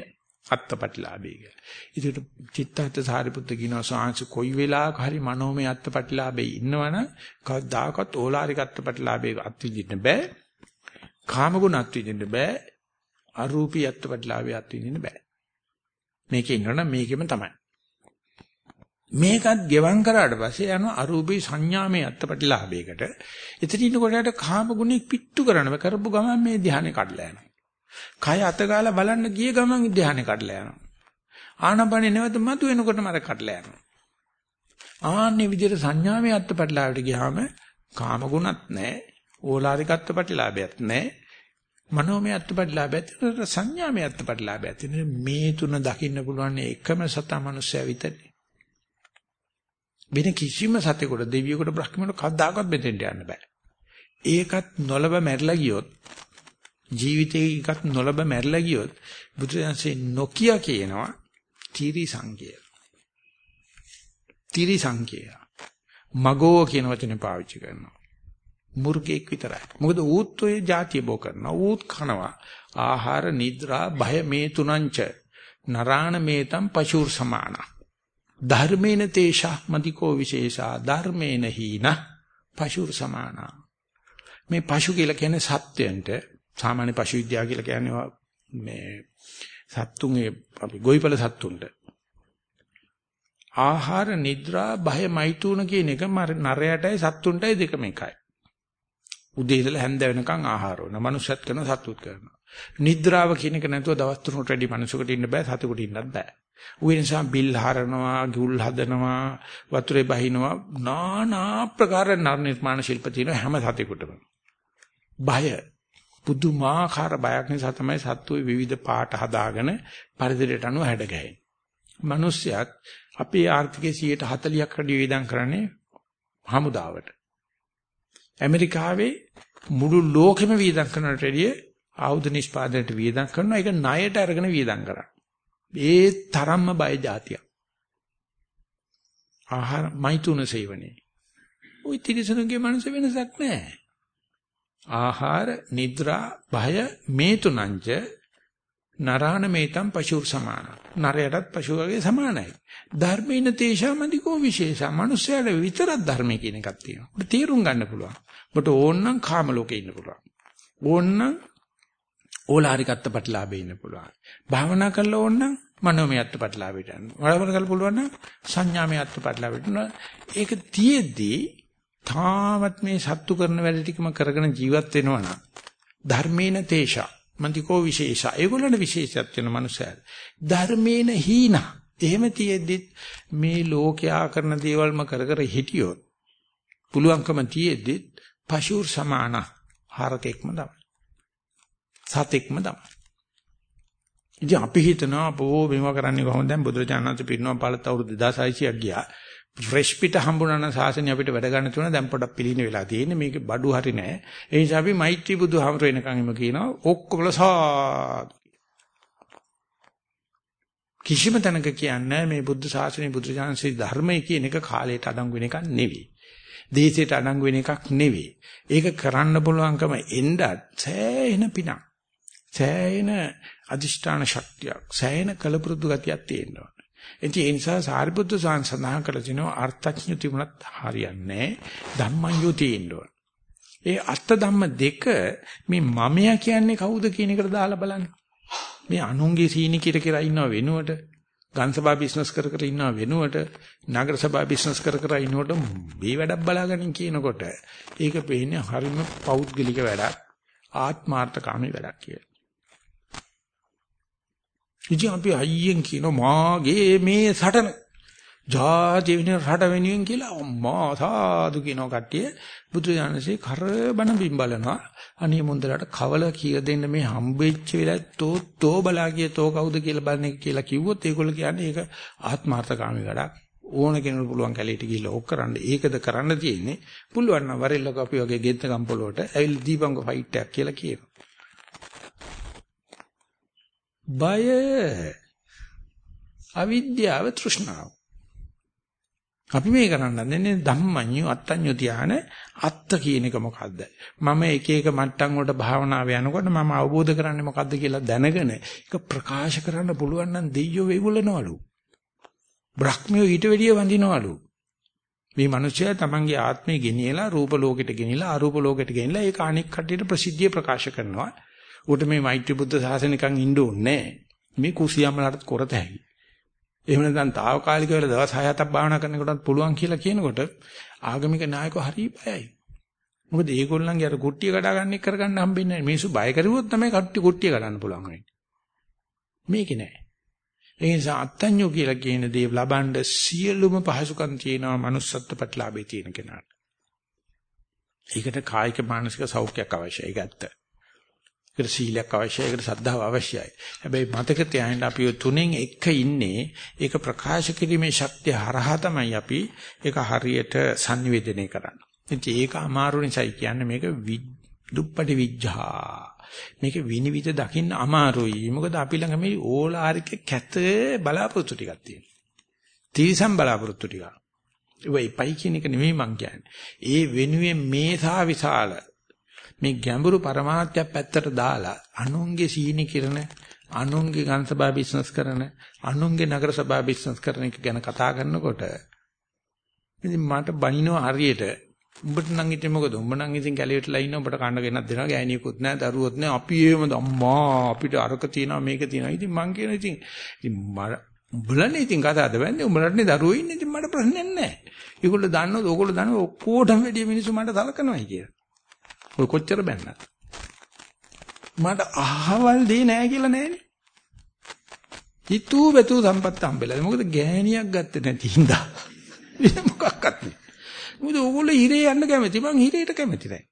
අත්පටිලාභය කියලා. ඒකට චිත්තහත් සාරිපුත්ත කියනවා සාංශ කොයි වෙලාවක හරි මනෝමය අත්පටිලාභේ ඉන්නවනම් කවදාකවත් ඕලාරික අත්පටිලාභේ අත්විඳින්න බෑ. කාමගුණ අත්විඳින්න බෑ. අරූපී අත්පටිලාභේ අත්විඳින්න බෑ. මේකේ ඉන්නවනම් මේකෙම තමයි. මේකත් ගෙවම් කරාට පස්සේ යනවා අරූපී සංඥාමේ අත්පටිලාභයකට. එතන ඉන්නකොට කාමගුණෙක් පිට්ටු කරනව කරපු ගමන් මේ ධානය කඩලා යනවා. කය අතගාලා බලන්න ගිය ගමන් ධානය කඩලා යනවා. ආනපනේ නැවත මතු වෙනකොටම අර කඩලා යනවා. ආන්නේ විදිහට සංඥාමය අත්පටිලාභයට ගියාම කාම ගුණත් නැහැ, ඕලාරික අත්පටිලාභයත් නැහැ. මනෝමය අත්පටිලාභයත් සංඥාමය අත්පටිලාභයත් මේ තුන දකින්න පුළුවන් එකම සතා මනුස්සයා විතරයි. වෙන කිසිම සතෙකුට දෙවියෙකුට බ්‍රහ්මණයට කවදාකවත් බෙදෙන්න යන්න බෑ. ඒකත් නොලබ මැරිලා ගියොත් ජීවිතේ එකක් නොලබ මැරිලා ගියොත් බුදුරජාන්සේ නොකිය කියනවා තීරි සංකේය. තීරි සංකේය. මගෝ කියන වචනේ පාවිච්චි කරනවා. මුර්ගෙක් විතරයි. මොකද ඌත් ඔය જાතිය බෝ කරනවා. ඌත් කනවා. ආහාර නිද්‍රා භය මේ තුනංච නරාණ මේතම් පශුර් සමාන. ධර්මේන තේෂා මදිකෝ විශේෂා ධර්මේන හීන පශුර් සමානා. මේ පශු කියලා කියන්නේ සත්‍යයන්ට සාමාන්‍ය පශු විද්‍යාව කියලා කියන්නේ මේ සත්තුන්ගේ අපි ගොවිපළ සත්තුන්ට ආහාර නිද්‍රා භය මෛතුන කියන එක නරයටයි සත්තුන්ටයි දෙකම එකයි. උදේ ඉඳලා හැන්ද වෙනකන් ආහාර වුණා. මනුෂ්‍යත් කරනවා සත්තුත් කරනවා. නිද්‍රාව කියන එක නැතුව දවස් තුනකට වැඩි මනුෂ්‍යකට ඉන්න බෑ සතුකට ඉන්නත් බෑ. ඌ නිසා බිල් හරනවා, ගුල් හදනවා, වතුරේ බහිනවා, নানা ප්‍රකාර නර නිර්මාණ ශිල්ප තියෙන හැම සතෙකුටම. බය පුදුමාකාර බයක් නිසා තමයි සත්වයේ විවිධ පාට හදාගෙන පරිසරයට අනුව හැඩගැහෙන්නේ. මිනිස්සයත් අපේ ආර්ථිකයේ 140ක් වැඩි වේදම් කරන්නේ හමුදාවට. ඇමරිකාවේ මුළු ලෝකෙම වියදම් කරනට එළිය ආයුධ නිෂ්පාදනයට වියදම් කරනවා ඒක ණයට අරගෙන වියදම් කරන්නේ. ඒ තරම්ම බය જાතියක්. ආහාර මෛතුන සේවනේ. ওই තිරිසනුගේ මනස වෙනසක් නැහැ. ආහාර, නිද්‍රා, භය මේ තුනංච නරාණ මේතම් පශුර් සමාන. නරයටත් පශුවගේ සමානයි. ධර්මේන තේෂාමදිකෝ විශේෂා. මනුස්සයාට විතරක් ධර්මයේ කියන එකක් තියෙනවා. ඔබට තේරුම් ගන්න පුළුවන්. ඔබට ඕනනම් කාම ලෝකේ ඉන්න පුළුවන්. ඕනනම් ඕලාරිකත්ත ප්‍රතිලාභේ ඉන්න පුළුවන්. භාවනා කරලා ඕනනම් මනෝමය අත්පත්ලාභයට යන්න. වඩවල කල පුළුවන් නම් සංඥාමය අත්පත්ලාභයට යන්න. ඒක තියේදී තාමත් මේ සත්තු කරන වැඩ ටිකම කරගෙන ජීවත් වෙනවා නම් ධර්මේන තේෂා මන්තිකෝ විශේෂ. ඒගොල්ලන්ට විශේෂයක් වෙන මනුස්සයල්. ධර්මේන හීන. එහෙම තියෙද්දි මේ ලෝකයා කරන දේවල්ම කර කර හිටියොත් පුළුවන්කම තියෙද්දි පශුර් සමාන හරකෙක්ම තමයි. සතෙක්ම තමයි. ඉතින් අපි හිතනවා අපෝ මේවා කරන්නේ කොහොමද දැන් බුදුරජාණන් වහන්සේ පිරිනවම් පාලත් අවුරුදු 2600ක් ගියා. ෆ්‍රෙෂ් පිට හම්බුනා නම් සාසනය අපිට වැඩ ගන්න තුන දැන් පොඩක් පිළින වෙලා තියෙන්නේ මේක බඩු හරි නෑ ඒ නිසා අපි මෛත්‍රී බුදුහාමර වෙනකන් එම කියනවා ඔක්කොම සාදු කිසිම තැනක කියන්නේ මේ බුද්ධ ශාසනය බුදු ශාසනයේ ධර්මයේ කියන එක කාලයට අඩංගු වෙන එකක් නෙවෙයි. දේශයට අඩංගු වෙන එකක් නෙවෙයි. ඒක කරන්න පුළුවන්කම එන්නත් සෑහෙන පිනක්. සෑහෙන අදිෂ්ඨාන ශක්තියක්. සෑහෙන කලපුරුදු ගතියක් තියෙනවා. ඉතින් ඒ නිසා සාරිපුත්‍ර සාන් සඳහන් කළ තිනවා අර්ථඥ තිබුණත් හරියන්නේ ධම්මඤ්ඤෝ තියෙන්න ඒ අර්ථ ධම්ම දෙක මේ මමයා කියන්නේ කවුද කියන එකට දාලා බලන්න. මේ අනුන්ගේ සීනි කිර කිර ඉන්නව වෙනුවට ගන්සභා බිස්නස් කර කර ඉන්නව වෙනුවට නගර සභා බිස්නස් කර කර ඉන්නකොට මේ වැඩක් බලාගන්න කියනකොට ඒක පේන්නේ හරිම පෞද්ගලික වැඩක් ආත්මාර්ථකාමී වැඩක් කියලා. ඉතින් අපි අයියෙන් කියන මාගේ මේ සටන. ජාති වෙන රට වෙනුවෙන් කියලා අම්මා සාදු කියනවා කට්ටිය බුදු දානසේ කරබන බිම්බලනවා. අනේ මුන්දලට කවල කිය දෙන්න මේ හම්බෙච්ච වෙලාව තෝ තෝ බලා කිය තෝ කවුද කියලා බලන්නේ කියලා කිව්වොත් ඒගොල්ලෝ කියන්නේ ඒක ආත්මార్థකාමී වැඩක්. ඕන කෙනෙකුට පුළුවන් කැලේට ගිහිල්ලා ඕක කරන්න. ඒකද කරන්න තියෙන්නේ. පුළුවන් නම් වරෙල්ලක අපි වගේ ගෙත්ත කම්පලුවට ඇවිල්ලා දීපංග ෆයිට් එකක් කියලා කියනවා. බය. අවිද්‍යාව තෘෂ්ණාව. අපි මේ කරන්න දෙන්නේ ධම්මඤ්ඤු අත්තඤ්ඤු ධාන අත්ත කියන එක මොකද්ද? මම එක එක මට්ටම් වලට භාවනාව යනකොට මම අවබෝධ කරන්නේ මොකද්ද කියලා දැනගෙන ඒක ප්‍රකාශ කරන්න පුළුවන් නම් දෙයියෝ වෙවුලනවලු. බ්‍රහ්මියෝ ඊට වැඩිය වඳිනවලු. මේ මිනිසයා තමන්ගේ ආත්මය ගෙනියලා රූප ලෝකෙට ගෙනියලා අරූප ලෝකෙට ගෙනියලා ඒක අනික් කටියට ප්‍රසිද්ධිය ප්‍රකාශ කරනවා. උට මේ මෛත්‍රී බුද්ධ ශාසනිකන් ඉන්න ඕනේ මේ කුසියම්ලට කරත හැකි. එහෙම නැත්නම් తాවකාලික වෙලා දවස් 6-7ක් භාවනා කරනකොටත් පුළුවන් කියලා කියනකොට ආගමික නායකව හරි බයයි. මොකද ඒගොල්ලන්ගේ අර කුට්ටිය කඩා ගන්න එක කරගන්න හම්බෙන්නේ නැහැ. මිනිස්සු බය කරුවොත් තමයි කට්ටි කුට්ටිය කඩන්න පුළුවන් වෙන්නේ. මේක නෑ. ඒ නිසා අත්ඤ්ඤෝ කියලා කියන දේ ලබන්න සියලුම පහසුකම් තියෙනවා manussත්ත්ව ප්‍රතිලාභේ තියෙන කෙනාට. ඒකට කායික මානසික සෞඛ්‍යයක් අවශ්‍යයි. ඒක ඇත්ත. ඒකට සීලයක් අවශ්‍යයි, ඒකට සද්ධාව අවශ්‍යයි. හැබැයි මතක තියාගන්න අපි තුනෙන් එක ඉන්නේ ඒක ප්‍රකාශ කිරීමේ ශක්තිය හරහා තමයි අපි ඒක හරියට sannivedanaya කරන්නේ. ඉතින් ඒක අමාරු නිසායි කියන්නේ මේක දුප්පටි විඥා. මේක විනිවිද දකින්න අමාරුයි. මොකද අපි ළඟ මේ ඕලාරික කැත බලාපොරොත්තු ටිකක් තියෙනවා. තීසම් බලාපොරොත්තු ටිකක්. ඒ වෙයි කියන එක නෙමෙයි මං කියන්නේ. ඒ වෙනුවෙන් මේසා විශාල මේ ගැඹුරු પરමාර්ථයක් පැත්තට දාලා අනුන්ගේ සීනි කිරණ අනුන්ගේ ගන්සභා බිස්නස් කරන අනුන්ගේ නගර සභා බිස්නස් කරන එක ගැන කතා කරනකොට ඉතින් මට බනිනවා හරියට උඹට නම් ඉතින් මොකද? උඹ නම් ඉතින් කැලියටලා ඉන්න උඹට කන්න ගෙනත් දෙනවා ගෑණියෙකුත් නැහැ දරුවොත් නැහැ. අපි එහෙමද? අම්මා අපිට අරක තියනවා මේක තියනවා. ඉතින් මං කියන ඉතින් ඉතින් උඹලනේ ඉතින් කතාවද වෙන්නේ උඹලටනේ දරුවෝ ඉන්නේ. ඉතින් මට ප්‍රශ්නයක් නැහැ. ඒගොල්ලෝ දන්නවද? ඕගොල්ලෝ දන්නවද? ඔක්කොටම වැඩි මිනිස්සු මට සලකනවායි කියලා. ඔය කොච්චර බැන්නත්. මට අහවල් දෙේ නෑ කියලා නෑනේ. හිතූ වෙතු සම්පත්ත හම්බෙලා. මොකද ගෑණියක් ගත්තේ නැති හින්දා. ඒක මොකක්වත් නෑ. මොකද ඕගොල්ලෝ හිරේ යන්න කැමති. මං හිරේට කැමති නෑ.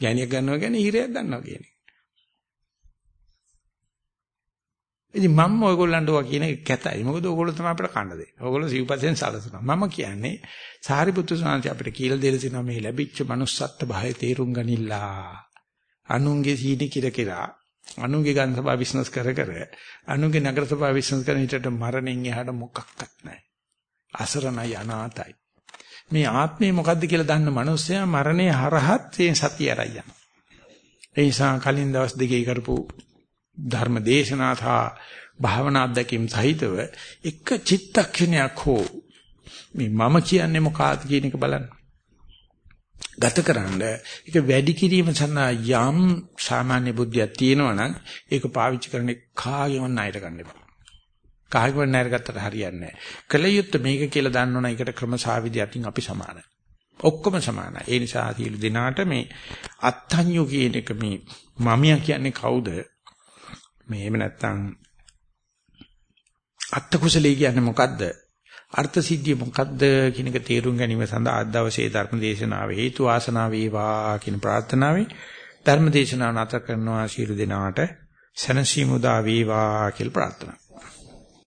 ගෑණියක් ගන්නවා කියන්නේ හිරයක් ගන්නවා කියන එක. ඉතින් මම ඔයගොල්ලන්ට ඔය කියන එක කැතයි. මොකද ඔයගොල්ලෝ තමයි අපිට කන්න දෙන්නේ. ඔයගොල්ලෝ සිව්පසෙන් සලසනවා. මම කියන්නේ සාරිපුත්තු සාන්ති අපිට කියලා දෙලා තිනවා මේ ලැබිච්ච manussත්ත්ව භාවය තේරුම් ගනිලා. අනුන්ගේ සීනි කිර කිරා අනුන්ගේ ගන් සභා බිස්නස් කර කර අනුන්ගේ නගර සභා බිස්නස් කරන හිටට මරණයෙන් එහාට මොකක්වත් නැහැ. අසරණයි අනාතයි. මේ ආත්මය මොකද්ද කියලා දන්න මනුස්සයා මරණය හරහත් මේ සතිය අරයි යනවා. ඒ නිසා කලින් දවස් දෙකේ කරපු ධර්ම දේශනා සහ භාවනා අධ්‍යක්ීම් සහිතව එක චිත්තක්ෂණයක් හෝ මේ මම කියන්නේ මොකක්ද කියන එක බලන්න. ගතකරනද ඒක වැඩි කිරීම සඳහා යම් සාමාන්‍ය බුද්ධියක් තියෙනවා නම් ඒක පාවිච්චි කරන්නේ කාගෙවත් ණයට ගන්න එපා. කාගෙවත් ණයට ගත්තට හරියන්නේ නැහැ. කලියුත් මේක කියලා දන්නවනම් ඒකට ක්‍රමසාවිදි අතින් අපි සමානයි. ඔක්කොම සමානයි. ඒ නිසා සියලු දෙනාට මේ අත්ඤ්ඤු කියන එක මේ මමියා කියන්නේ කවුද? මේ එහෙම නැත්තම් අත්ත කුසලයේ කියන්නේ මොකද්ද? අර්ථ සිද්ධිය මොකද්ද කියන එක තේරුම් ගැනීම සඳහා අද දවසේ ධර්ම දේශනාව හේතු වාසනා වේවා කියන ප්‍රාර්ථනාවයි ධර්ම දේශනාව නැත කරනවා ශීල දෙනාට සනසීමුදා වේවා කියලා ප්‍රාර්ථනා